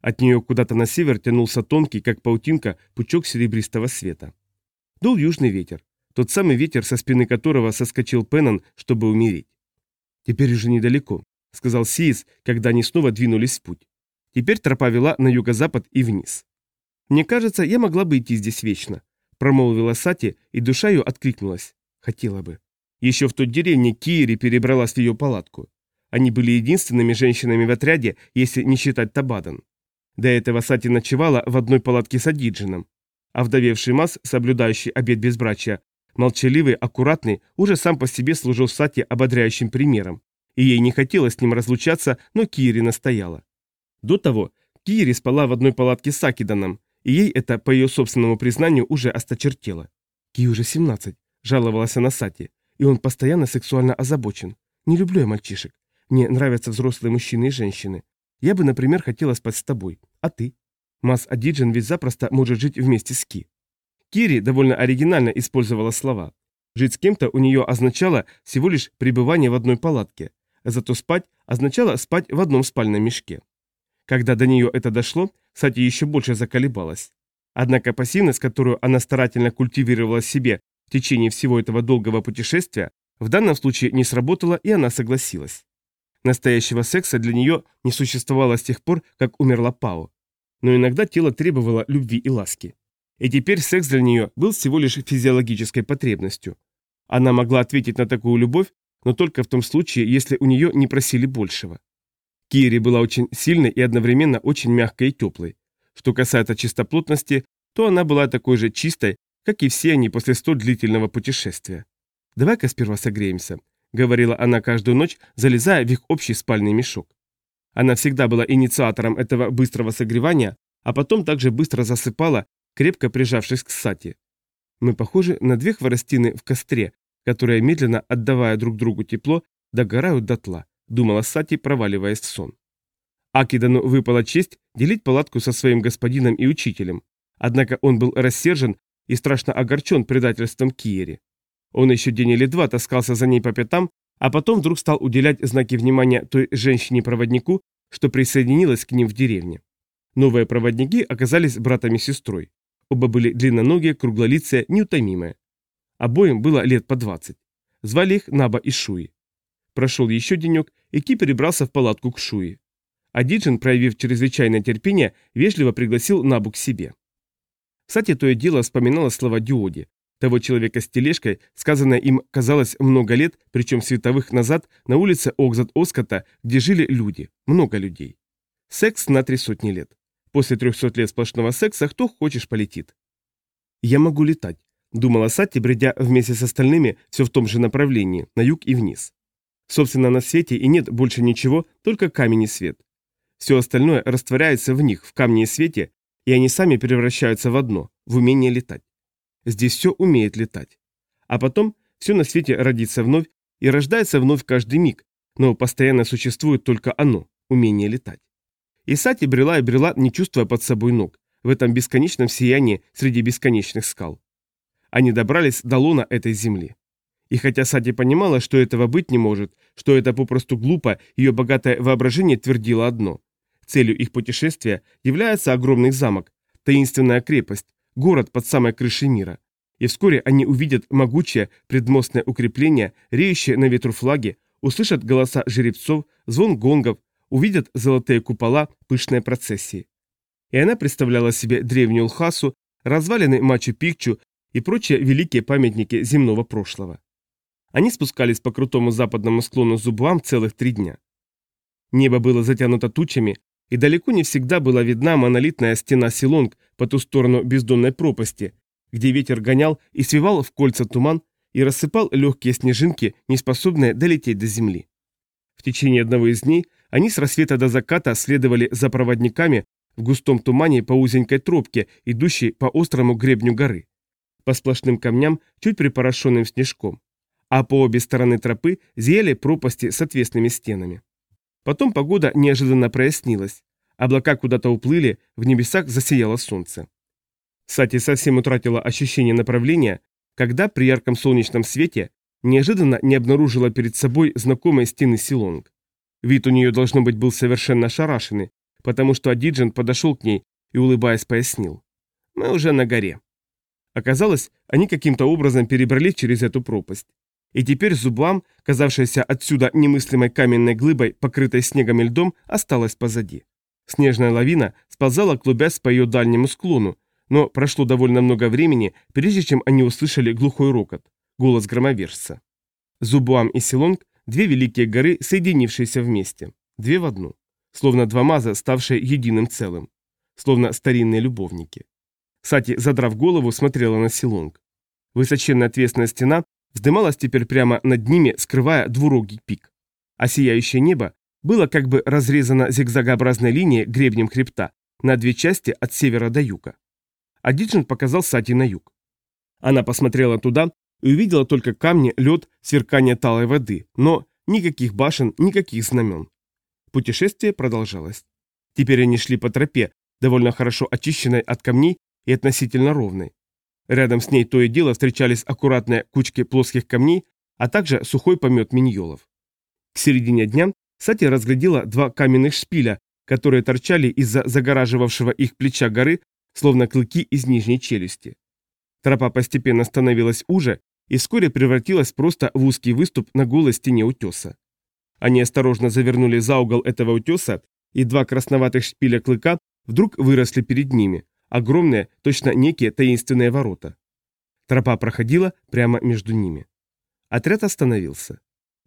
От нее куда-то на север тянулся тонкий, как паутинка, пучок серебристого света. Дул южный ветер, тот самый ветер, со спины которого соскочил Пеннон, чтобы умереть. «Теперь уже недалеко», — сказал Сиис, когда они снова двинулись в путь. Теперь тропа вела на юго-запад и вниз. «Мне кажется, я могла бы идти здесь вечно», — промолвила Сати, и душа ее откликнулась. «Хотела бы». Еще в той деревне Киери перебралась в ее палатку. Они были единственными женщинами в отряде, если не считать Табадан. До этого Сати ночевала в одной палатке с Адиджином. А вдовевший Мас, соблюдающий обет безбрачия, молчаливый, аккуратный, уже сам по себе служил Сати ободряющим примером. И ей не хотелось с ним разлучаться, но Кири настояла. До того Кири спала в одной палатке с Акиданом, и ей это, по ее собственному признанию, уже осточертело. «Ки уже 17», — жаловалась она Сати и он постоянно сексуально озабочен. Не люблю я мальчишек. Мне нравятся взрослые мужчины и женщины. Я бы, например, хотела спать с тобой. А ты? Мас Адиджин ведь запросто может жить вместе с Ки. Кири довольно оригинально использовала слова. Жить с кем-то у нее означало всего лишь пребывание в одной палатке, зато спать означало спать в одном спальном мешке. Когда до нее это дошло, Сати еще больше заколебалась. Однако пассивность, которую она старательно культивировала себе в течение всего этого долгого путешествия, в данном случае не сработало, и она согласилась. Настоящего секса для нее не существовало с тех пор, как умерла Пао. Но иногда тело требовало любви и ласки. И теперь секс для нее был всего лишь физиологической потребностью. Она могла ответить на такую любовь, но только в том случае, если у нее не просили большего. Кири была очень сильной и одновременно очень мягкой и теплой. Что касается чистоплотности, то она была такой же чистой, как и все они после столь длительного путешествия. «Давай-ка сперва согреемся», — говорила она каждую ночь, залезая в их общий спальный мешок. Она всегда была инициатором этого быстрого согревания, а потом также быстро засыпала, крепко прижавшись к Сати. Мы похожи на две хворостины в костре, которые, медленно отдавая друг другу тепло, догорают дотла, думала Сати, проваливаясь в сон. Акидану выпала честь делить палатку со своим господином и учителем, однако он был рассержен и страшно огорчен предательством Киери. Он еще день или два таскался за ней по пятам, а потом вдруг стал уделять знаки внимания той женщине-проводнику, что присоединилась к ним в деревне. Новые проводники оказались братом и сестрой. Оба были длинноногие, круглолицые, неутомимые. Обоим было лет по двадцать. Звали их Наба и Шуи. Прошел еще денек, и Ки перебрался в палатку к Шуи. А Диджин, проявив чрезвычайное терпение, вежливо пригласил Набу к себе. Кстати, то и дело вспоминала слова Диоди, того человека с тележкой, сказанное им казалось много лет, причем световых назад, на улице Окзат-Оскота, где жили люди, много людей. Секс на три сотни лет. После трехсот лет сплошного секса кто хочешь полетит. «Я могу летать», — думала Сати, бредя вместе с остальными все в том же направлении, на юг и вниз. Собственно, на свете и нет больше ничего, только камень и свет. Все остальное растворяется в них, в камне и свете, и они сами превращаются в одно – в умение летать. Здесь все умеет летать. А потом все на свете родится вновь и рождается вновь каждый миг, но постоянно существует только оно – умение летать. И Сати брела и брела, не чувствуя под собой ног, в этом бесконечном сиянии среди бесконечных скал. Они добрались до лона этой земли. И хотя Сати понимала, что этого быть не может, что это попросту глупо, ее богатое воображение твердило одно. Целью их путешествия является огромный замок, таинственная крепость, город под самой крышей мира. И вскоре они увидят могучее предмостное укрепление, реющее на ветру флаги, услышат голоса жеребцов, звон гонгов, увидят золотые купола, пышные процессии. И она представляла себе древнюю Лхасу, развалины Мачу-Пикчу и прочие великие памятники земного прошлого. Они спускались по крутому западному склону Зубуам целых три дня. Небо было затянуто тучами, и далеко не всегда была видна монолитная стена Силонг по ту сторону бездонной пропасти, где ветер гонял и свивал в кольца туман и рассыпал легкие снежинки, не способные долететь до земли. В течение одного из дней они с рассвета до заката следовали за проводниками в густом тумане по узенькой тропке, идущей по острому гребню горы, по сплошным камням, чуть припорошенным снежком а по обе стороны тропы зияли пропасти с отвесными стенами. Потом погода неожиданно прояснилась. Облака куда-то уплыли, в небесах засияло солнце. Сати совсем утратила ощущение направления, когда при ярком солнечном свете неожиданно не обнаружила перед собой знакомой стены Силонг. Вид у нее, должно быть, был совершенно ошарашенный, потому что Адиджин подошел к ней и, улыбаясь, пояснил. «Мы уже на горе». Оказалось, они каким-то образом перебрались через эту пропасть. И теперь Зубам, казавшаяся отсюда немыслимой каменной глыбой, покрытой снегом и льдом, осталась позади. Снежная лавина сползала, клубясь по ее дальнему склону, но прошло довольно много времени, прежде чем они услышали глухой рокот, голос громовержца. Зубуам и Силонг – две великие горы, соединившиеся вместе, две в одну, словно два маза, ставшие единым целым, словно старинные любовники. Сати, задрав голову, смотрела на Силонг. Высоченная отвесная стена вздымалась теперь прямо над ними, скрывая двурогий пик. А сияющее небо было как бы разрезано зигзагообразной линией гребнем хребта на две части от севера до юга. А показал Сати на юг. Она посмотрела туда и увидела только камни, лед, сверкание талой воды, но никаких башен, никаких знамен. Путешествие продолжалось. Теперь они шли по тропе, довольно хорошо очищенной от камней и относительно ровной. Рядом с ней то и дело встречались аккуратные кучки плоских камней, а также сухой помет миньолов. К середине дня Сати разглядела два каменных шпиля, которые торчали из-за загораживавшего их плеча горы, словно клыки из нижней челюсти. Тропа постепенно становилась уже и вскоре превратилась просто в узкий выступ на голой стене утеса. Они осторожно завернули за угол этого утеса, и два красноватых шпиля клыка вдруг выросли перед ними, огромные, точно некие таинственные ворота. Тропа проходила прямо между ними. Отряд остановился.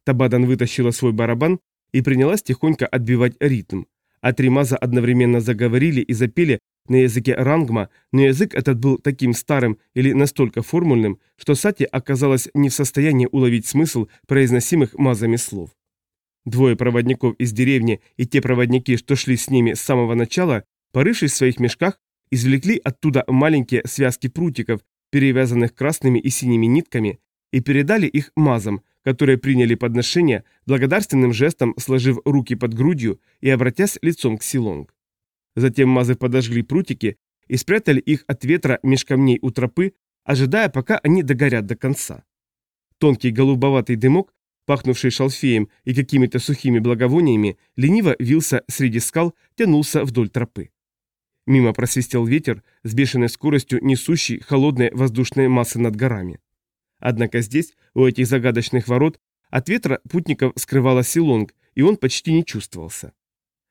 Табадан вытащила свой барабан и принялась тихонько отбивать ритм, а три маза одновременно заговорили и запели на языке рангма, но язык этот был таким старым или настолько формульным, что Сати оказалась не в состоянии уловить смысл произносимых мазами слов. Двое проводников из деревни и те проводники, что шли с ними с самого начала, порывшись в своих мешках, извлекли оттуда маленькие связки прутиков, перевязанных красными и синими нитками, и передали их мазам, которые приняли подношение, благодарственным жестом сложив руки под грудью и обратясь лицом к Силонг. Затем мазы подожгли прутики и спрятали их от ветра меж камней у тропы, ожидая, пока они догорят до конца. Тонкий голубоватый дымок, пахнувший шалфеем и какими-то сухими благовониями, лениво вился среди скал, тянулся вдоль тропы. Мимо просвистел ветер с бешеной скоростью несущий холодные воздушные массы над горами. Однако здесь, у этих загадочных ворот, от ветра путников скрывала Силонг, и он почти не чувствовался.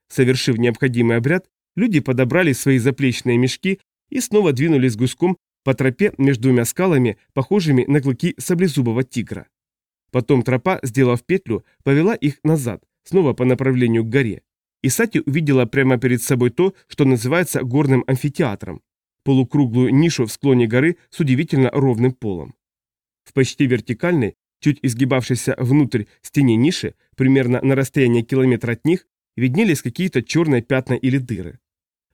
Совершив необходимый обряд, люди подобрали свои заплечные мешки и снова двинулись гуськом по тропе между двумя скалами, похожими на клыки саблезубого тигра. Потом тропа, сделав петлю, повела их назад, снова по направлению к горе. И Сати увидела прямо перед собой то, что называется горным амфитеатром, полукруглую нишу в склоне горы с удивительно ровным полом. В почти вертикальной, чуть изгибавшейся внутрь стене ниши, примерно на расстоянии километра от них, виднелись какие-то черные пятна или дыры.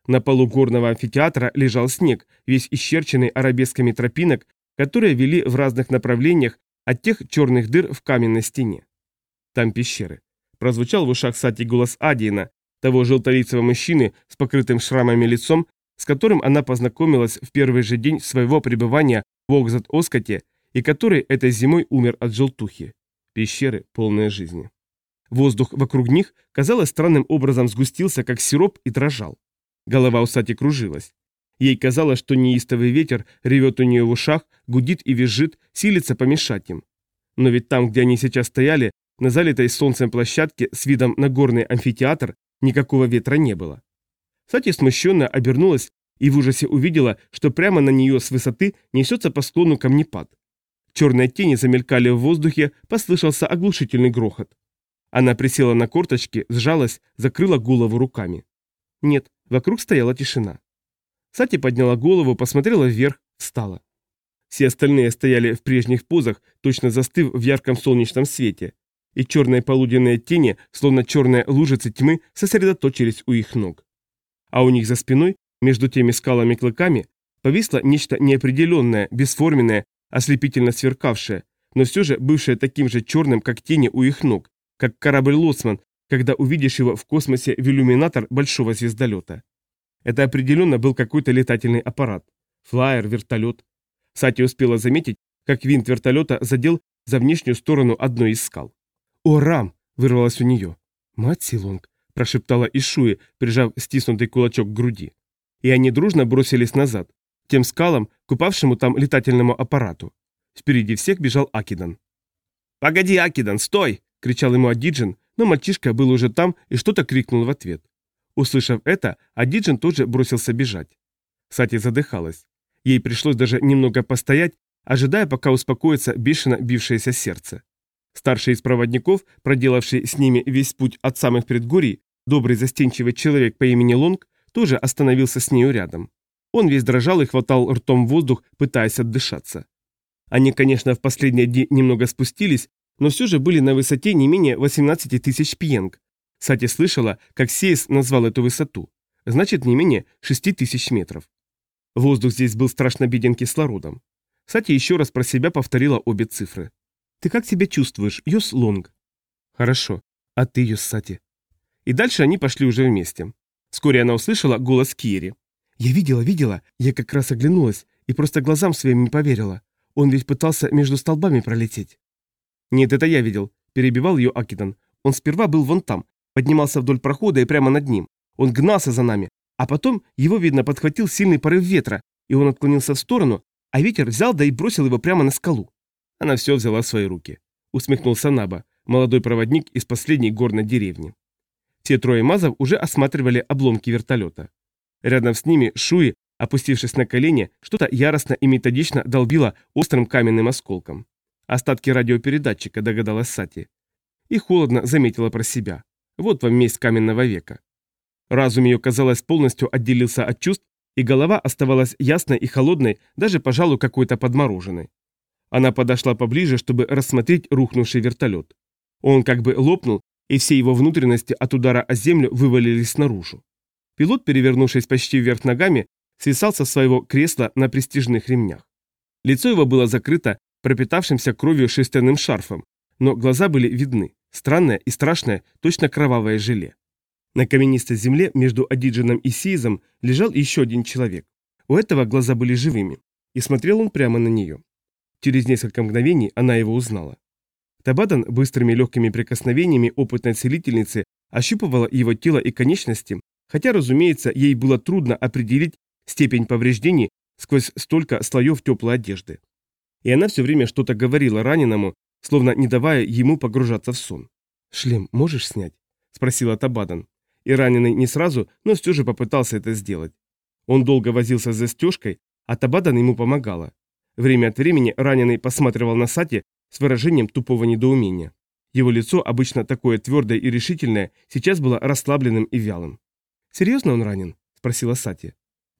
На полу горного амфитеатра лежал снег, весь исчерченный арабесками тропинок, которые вели в разных направлениях от тех черных дыр в каменной стене. Там пещеры. Прозвучал в ушах Сати голос Адиена, того желтолицего мужчины с покрытым шрамами лицом, с которым она познакомилась в первый же день своего пребывания в Окзат-Оскоте и который этой зимой умер от желтухи. Пещеры, полные жизни. Воздух вокруг них, казалось, странным образом сгустился, как сироп, и дрожал. Голова у Сати кружилась. Ей казалось, что неистовый ветер ревет у нее в ушах, гудит и визжит, силится помешать им. Но ведь там, где они сейчас стояли, на залитой солнцем площадке с видом на горный амфитеатр, никакого ветра не было. Сати смущенно обернулась и в ужасе увидела, что прямо на нее с высоты несется по склону камнепад. Черные тени замелькали в воздухе, послышался оглушительный грохот. Она присела на корточки, сжалась, закрыла голову руками. Нет, вокруг стояла тишина. Сати подняла голову, посмотрела вверх, встала. Все остальные стояли в прежних позах, точно застыв в ярком солнечном свете, и черные полуденные тени, словно черные лужицы тьмы, сосредоточились у их ног. А у них за спиной, между теми скалами-клыками, повисло нечто неопределенное, бесформенное, ослепительно сверкавшее, но все же бывшее таким же черным, как тени у их ног, как корабль «Лоцман», когда увидишь его в космосе в иллюминатор большого звездолета. Это определенно был какой-то летательный аппарат. Флайер, вертолет. Сати успела заметить, как винт вертолета задел за внешнюю сторону одной из скал. «О, Рам!» – вырвалось у нее. «Мать Силонг!» – прошептала Ишуи, прижав стиснутый кулачок к груди. И они дружно бросились назад, к тем скалам, к упавшему там летательному аппарату. Впереди всех бежал Акидан. «Погоди, Акидан, стой!» – кричал ему Адиджин, но мальчишка был уже там и что-то крикнул в ответ. Услышав это, Адиджин тоже бросился бежать. Сати задыхалась. Ей пришлось даже немного постоять, ожидая, пока успокоится бешено бившееся сердце. Старший из проводников, проделавший с ними весь путь от самых предгорий, добрый застенчивый человек по имени Лонг, тоже остановился с нею рядом. Он весь дрожал и хватал ртом воздух, пытаясь отдышаться. Они, конечно, в последние дни немного спустились, но все же были на высоте не менее 18 тысяч пьенг. Сати слышала, как Сейс назвал эту высоту. Значит, не менее 6 тысяч метров. Воздух здесь был страшно беден кислородом. Сати еще раз про себя повторила обе цифры. «Ты как себя чувствуешь, Йос Лонг?» «Хорошо. А ты, Йос Сати?» И дальше они пошли уже вместе. Вскоре она услышала голос Киери. «Я видела, видела. Я как раз оглянулась и просто глазам своим не поверила. Он ведь пытался между столбами пролететь». «Нет, это я видел», – перебивал ее Акидан. «Он сперва был вон там, поднимался вдоль прохода и прямо над ним. Он гнался за нами, а потом его, видно, подхватил сильный порыв ветра, и он отклонился в сторону, а ветер взял да и бросил его прямо на скалу. Она все взяла в свои руки. Усмехнулся Наба, молодой проводник из последней горной деревни. Все трое мазов уже осматривали обломки вертолета. Рядом с ними Шуи, опустившись на колени, что-то яростно и методично долбило острым каменным осколком. Остатки радиопередатчика, догадалась Сати. И холодно заметила про себя. Вот вам месть каменного века. Разум ее, казалось, полностью отделился от чувств, и голова оставалась ясной и холодной, даже, пожалуй, какой-то подмороженной. Она подошла поближе, чтобы рассмотреть рухнувший вертолет. Он как бы лопнул, и все его внутренности от удара о землю вывалились наружу. Пилот, перевернувшись почти вверх ногами, свисал со своего кресла на престижных ремнях. Лицо его было закрыто пропитавшимся кровью шерстяным шарфом, но глаза были видны, странное и страшное, точно кровавое желе. На каменистой земле между Адиджином и Сиизом лежал еще один человек. У этого глаза были живыми, и смотрел он прямо на нее. Через несколько мгновений она его узнала. Табадан быстрыми легкими прикосновениями опытной целительницы ощупывала его тело и конечности, хотя, разумеется, ей было трудно определить степень повреждений сквозь столько слоев теплой одежды и она все время что-то говорила раненому, словно не давая ему погружаться в сон. «Шлем можешь снять?» – спросила Табадан. И раненый не сразу, но все же попытался это сделать. Он долго возился с застежкой, а Табадан ему помогала. Время от времени раненый посматривал на Сати с выражением тупого недоумения. Его лицо, обычно такое твердое и решительное, сейчас было расслабленным и вялым. «Серьезно он ранен?» – спросила Сати.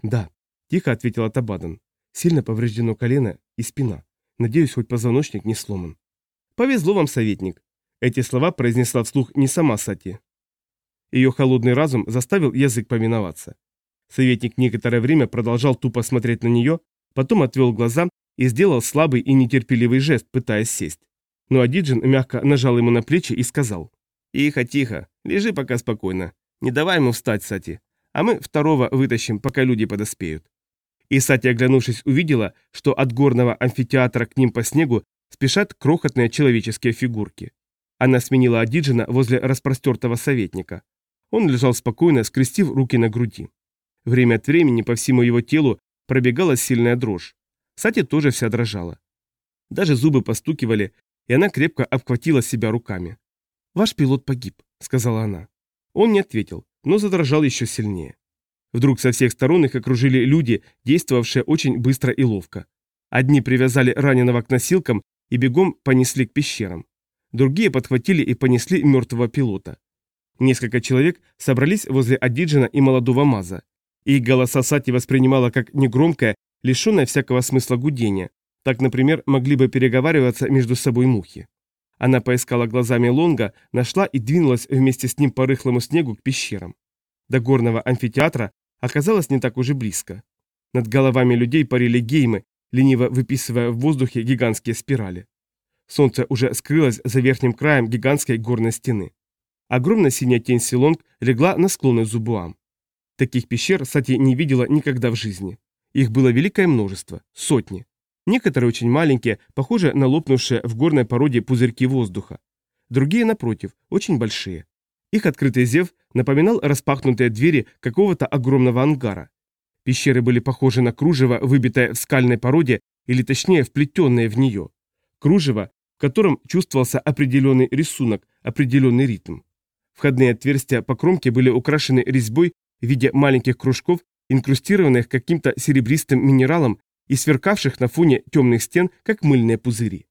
«Да», – тихо ответила Табадан. «Сильно повреждено колено и спина. Надеюсь, хоть позвоночник не сломан. Повезло вам, советник. Эти слова произнесла вслух не сама Сати. Ее холодный разум заставил язык повиноваться. Советник некоторое время продолжал тупо смотреть на нее, потом отвел глаза и сделал слабый и нетерпеливый жест, пытаясь сесть. Но Адиджин мягко нажал ему на плечи и сказал. «Тихо, тихо, лежи пока спокойно. Не давай ему встать, Сати. А мы второго вытащим, пока люди подоспеют». И Сати, оглянувшись, увидела, что от горного амфитеатра к ним по снегу спешат крохотные человеческие фигурки. Она сменила Адиджина возле распростертого советника. Он лежал спокойно, скрестив руки на груди. Время от времени по всему его телу пробегала сильная дрожь. Сати тоже вся дрожала. Даже зубы постукивали, и она крепко обхватила себя руками. «Ваш пилот погиб», — сказала она. Он не ответил, но задрожал еще сильнее. Вдруг со всех сторон их окружили люди, действовавшие очень быстро и ловко. Одни привязали раненого к носилкам и бегом понесли к пещерам. Другие подхватили и понесли мертвого пилота. Несколько человек собрались возле Адиджина и молодого Маза. Их голоса Сати воспринимала как негромкое, лишенное всякого смысла гудение. Так, например, могли бы переговариваться между собой мухи. Она поискала глазами Лонга, нашла и двинулась вместе с ним по рыхлому снегу к пещерам. До горного амфитеатра оказалось не так уж и близко. Над головами людей парили геймы, лениво выписывая в воздухе гигантские спирали. Солнце уже скрылось за верхним краем гигантской горной стены. Огромная синяя тень Силонг легла на склоны Зубуам. Таких пещер Сати не видела никогда в жизни. Их было великое множество, сотни. Некоторые очень маленькие, похожие на лопнувшие в горной породе пузырьки воздуха. Другие, напротив, очень большие. Их открытый зев напоминал распахнутые двери какого-то огромного ангара. Пещеры были похожи на кружево, выбитое в скальной породе, или точнее вплетенное в нее. Кружево, в котором чувствовался определенный рисунок, определенный ритм. Входные отверстия по кромке были украшены резьбой в виде маленьких кружков, инкрустированных каким-то серебристым минералом и сверкавших на фоне темных стен, как мыльные пузыри.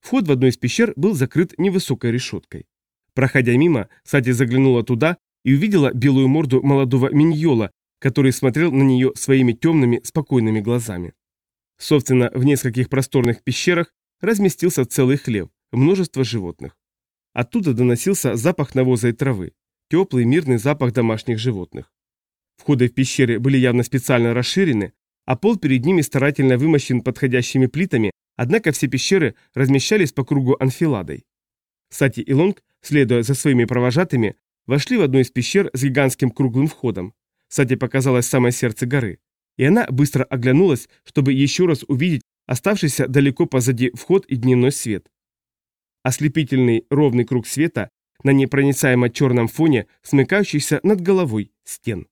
Вход в одну из пещер был закрыт невысокой решеткой. Проходя мимо, Сати заглянула туда и увидела белую морду молодого миньола, который смотрел на нее своими темными, спокойными глазами. Собственно, в нескольких просторных пещерах разместился целый хлев, множество животных. Оттуда доносился запах навоза и травы, теплый мирный запах домашних животных. Входы в пещеры были явно специально расширены, а пол перед ними старательно вымощен подходящими плитами, однако все пещеры размещались по кругу анфиладой. Сати и Лонг, следуя за своими провожатыми, вошли в одну из пещер с гигантским круглым входом. Сати показалось самое сердце горы, и она быстро оглянулась, чтобы еще раз увидеть оставшийся далеко позади вход и дневной свет. Ослепительный ровный круг света на непроницаемо черном фоне, смыкающийся над головой стен.